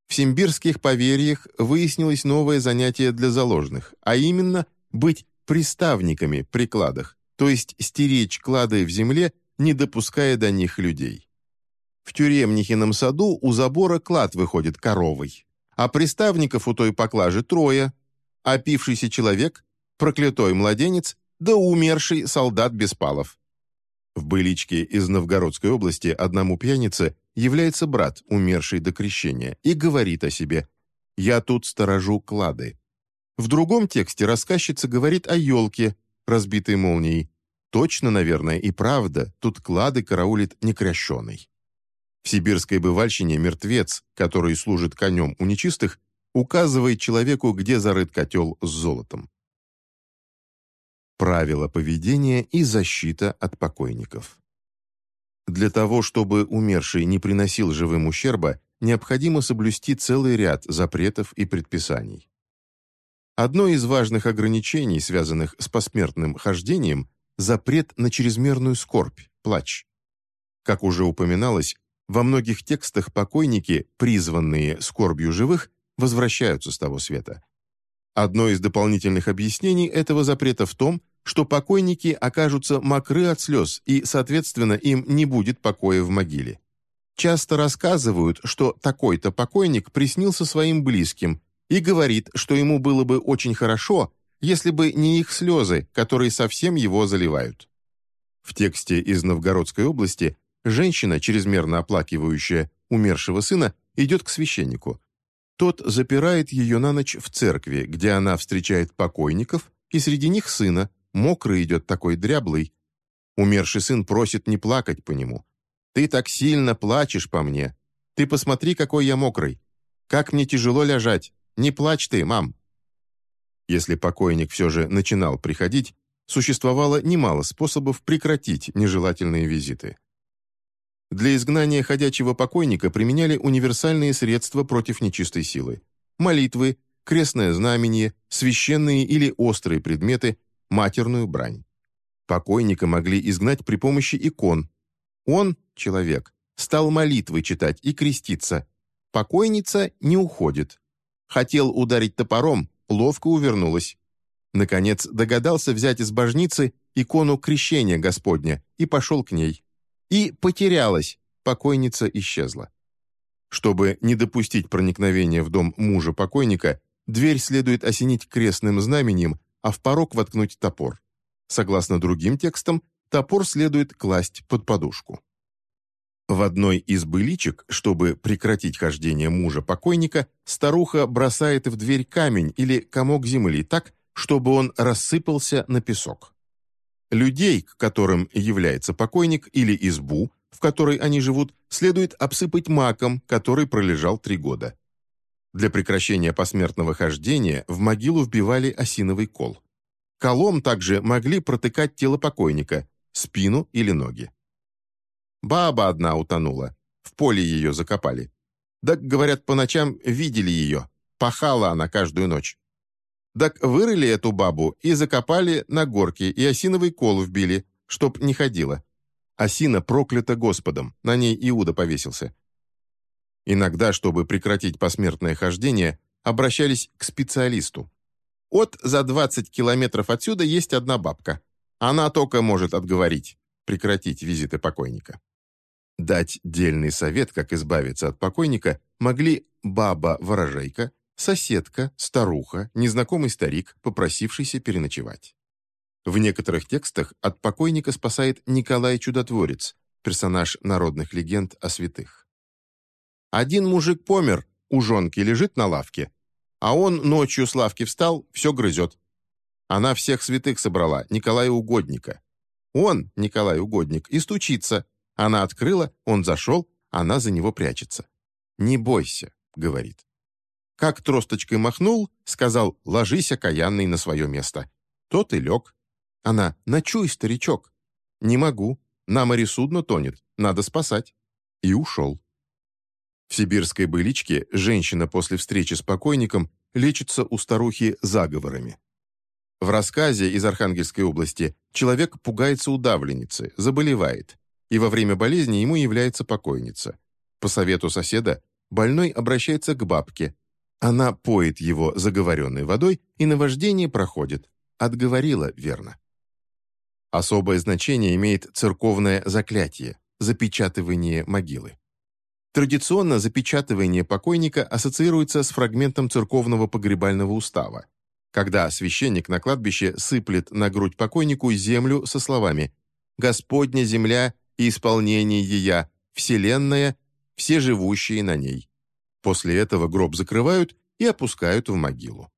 В симбирских поверьях выяснилось новое занятие для заложных, а именно быть приставниками при кладах, то есть стеречь клады в земле, не допуская до них людей. В тюремнихином саду у забора клад выходит коровой, а приставников у той поклажи трое, опившийся человек, проклятой младенец, да умерший солдат Беспалов. В быличке из Новгородской области одному пьянице является брат, умерший до крещения, и говорит о себе «Я тут сторожу клады». В другом тексте рассказчица говорит о елке, разбитой молнией. Точно, наверное, и правда, тут клады караулит некрещеный. В сибирской бывальщине мертвец, который служит конем у нечистых, указывает человеку, где зарыт котел с золотом. Правила поведения и защита от покойников. Для того, чтобы умерший не приносил живым ущерба, необходимо соблюсти целый ряд запретов и предписаний. Одно из важных ограничений, связанных с посмертным хождением, запрет на чрезмерную скорбь, плач. Как уже упоминалось, во многих текстах покойники, призванные скорбью живых, возвращаются с того света. Одно из дополнительных объяснений этого запрета в том, что покойники окажутся мокры от слез и, соответственно, им не будет покоя в могиле. Часто рассказывают, что такой-то покойник приснился своим близким и говорит, что ему было бы очень хорошо, если бы не их слезы, которые совсем его заливают. В тексте из Новгородской области женщина, чрезмерно оплакивающая умершего сына, идет к священнику. Тот запирает ее на ночь в церкви, где она встречает покойников, и среди них сына, мокрый идет такой дряблый. Умерший сын просит не плакать по нему. «Ты так сильно плачешь по мне. Ты посмотри, какой я мокрый. Как мне тяжело лежать. Не плачь ты, мам». Если покойник все же начинал приходить, существовало немало способов прекратить нежелательные визиты. Для изгнания ходячего покойника применяли универсальные средства против нечистой силы. Молитвы, крестное знамение, священные или острые предметы, матерную брань. Покойника могли изгнать при помощи икон. Он, человек, стал молитвы читать и креститься. Покойница не уходит. Хотел ударить топором, ловко увернулась. Наконец догадался взять из божницы икону крещения Господня и пошел к ней. И потерялась, покойница исчезла. Чтобы не допустить проникновения в дом мужа покойника, дверь следует осенить крестным знаменем а в порог воткнуть топор. Согласно другим текстам, топор следует класть под подушку. В одной из быличек, чтобы прекратить хождение мужа покойника, старуха бросает в дверь камень или комок земли так, чтобы он рассыпался на песок. Людей, к которым является покойник, или избу, в которой они живут, следует обсыпать маком, который пролежал три года. Для прекращения посмертного хождения в могилу вбивали осиновый кол. Колом также могли протыкать тело покойника, спину или ноги. Баба одна утонула, в поле ее закопали. Так, говорят, по ночам видели ее, пахала она каждую ночь. Так вырыли эту бабу и закопали на горке, и осиновый кол вбили, чтоб не ходила. Осина проклята Господом, на ней Иуда повесился. Иногда, чтобы прекратить посмертное хождение, обращались к специалисту. От за 20 километров отсюда есть одна бабка. Она только может отговорить, прекратить визиты покойника. Дать дельный совет, как избавиться от покойника, могли баба-ворожейка, соседка, старуха, незнакомый старик, попросившийся переночевать. В некоторых текстах от покойника спасает Николай Чудотворец, персонаж народных легенд о святых. Один мужик помер, у жонки лежит на лавке, а он ночью с лавки встал, все грызет. Она всех святых собрала, Николая Угодника. Он, Николай Угодник, и стучится. Она открыла, он зашел, она за него прячется. «Не бойся», — говорит. Как тросточкой махнул, сказал «ложись, окаянный, на свое место». Тот и лег. Она «ночуй, старичок». «Не могу, на море судно тонет, надо спасать». И ушел. В сибирской быличке женщина после встречи с покойником лечится у старухи заговорами. В рассказе из Архангельской области человек пугается удавленницы, заболевает, и во время болезни ему является покойница. По совету соседа больной обращается к бабке. Она поет его заговоренной водой, и наваждение проходит. Отговорила верно. Особое значение имеет церковное заклятие, запечатывание могилы. Традиционно запечатывание покойника ассоциируется с фрагментом церковного погребального устава, когда священник на кладбище сыплет на грудь покойнику землю со словами «Господня земля и исполнение ея, вселенная, все живущие на ней». После этого гроб закрывают и опускают в могилу.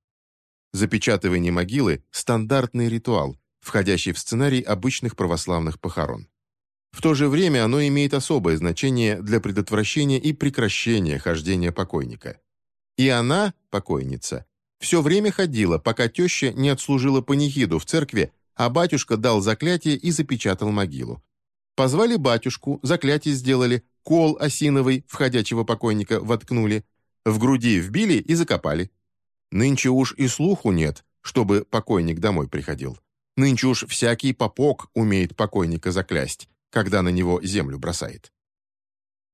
Запечатывание могилы – стандартный ритуал, входящий в сценарий обычных православных похорон. В то же время оно имеет особое значение для предотвращения и прекращения хождения покойника. И она, покойница, все время ходила, пока теща не отслужила панихиду в церкви, а батюшка дал заклятие и запечатал могилу. Позвали батюшку, заклятие сделали, кол осиновый входящего покойника воткнули, в груди вбили и закопали. Нынче уж и слуху нет, чтобы покойник домой приходил. Нынче уж всякий попок умеет покойника заклясть, когда на него землю бросает.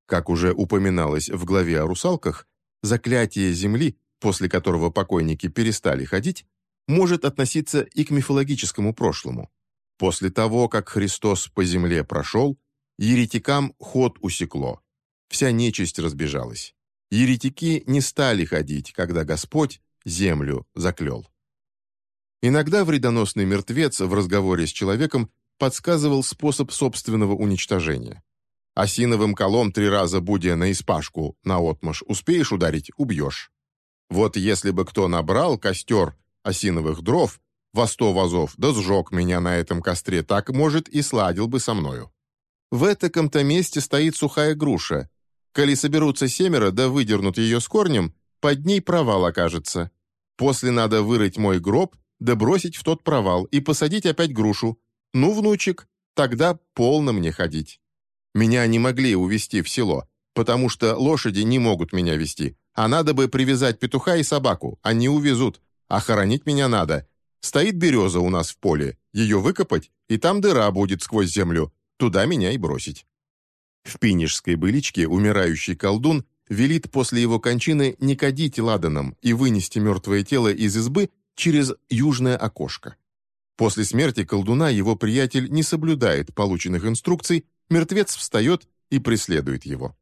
Как уже упоминалось в главе о русалках, заклятие земли, после которого покойники перестали ходить, может относиться и к мифологическому прошлому. После того, как Христос по земле прошел, еретикам ход усекло. Вся нечисть разбежалась. Еретики не стали ходить, когда Господь землю заклел. Иногда вредоносный мертвец в разговоре с человеком подсказывал способ собственного уничтожения. Осиновым колом три раза будя на испашку, наотмашь, успеешь ударить – убьешь. Вот если бы кто набрал костер осиновых дров во сто вазов, да сжег меня на этом костре, так, может, и сладил бы со мною. В этаком-то месте стоит сухая груша. Коли соберутся семеро, да выдернут ее с корнем, под ней провал окажется. После надо вырыть мой гроб, да бросить в тот провал и посадить опять грушу, «Ну, внучек, тогда полно мне ходить». Меня не могли увезти в село, потому что лошади не могут меня вести, а надо бы привязать петуха и собаку, они увезут, а хоронить меня надо. Стоит береза у нас в поле, ее выкопать, и там дыра будет сквозь землю, туда меня и бросить. В пинежской быличке умирающий колдун велит после его кончины не кадить ладаном и вынести мертвое тело из избы через южное окошко. После смерти колдуна его приятель не соблюдает полученных инструкций, мертвец встает и преследует его.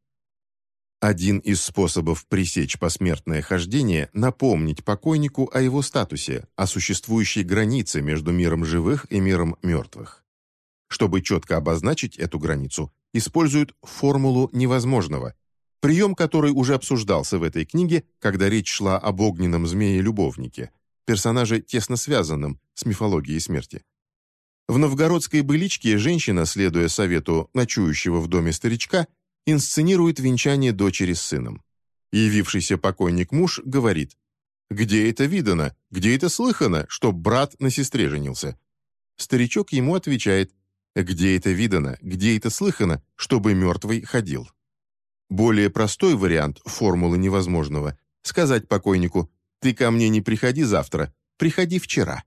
Один из способов пресечь посмертное хождение – напомнить покойнику о его статусе, о существующей границе между миром живых и миром мертвых. Чтобы четко обозначить эту границу, используют формулу невозможного, прием, который уже обсуждался в этой книге, когда речь шла об огненном змее-любовнике, персонаже тесно связанном с мифологией смерти. В новгородской быличке женщина, следуя совету ночующего в доме старичка, инсценирует венчание дочери с сыном. Явившийся покойник муж говорит, «Где это видано? Где это слыхано, что брат на сестре женился?» Старичок ему отвечает, «Где это видано? Где это слыхано, чтобы мертвый ходил?» Более простой вариант формулы невозможного – сказать покойнику ты ко мне не приходи завтра, приходи вчера».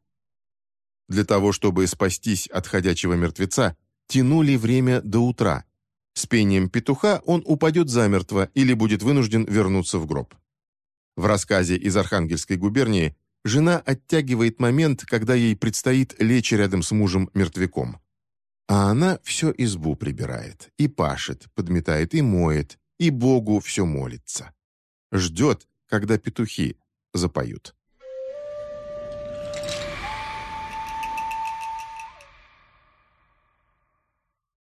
Для того, чтобы спастись от ходячего мертвеца, тянули время до утра. С пением петуха он упадет замертво или будет вынужден вернуться в гроб. В рассказе из Архангельской губернии жена оттягивает момент, когда ей предстоит лечь рядом с мужем-мертвяком. А она все избу прибирает, и пашет, подметает и моет, и Богу все молится. Ждет, когда петухи запоют.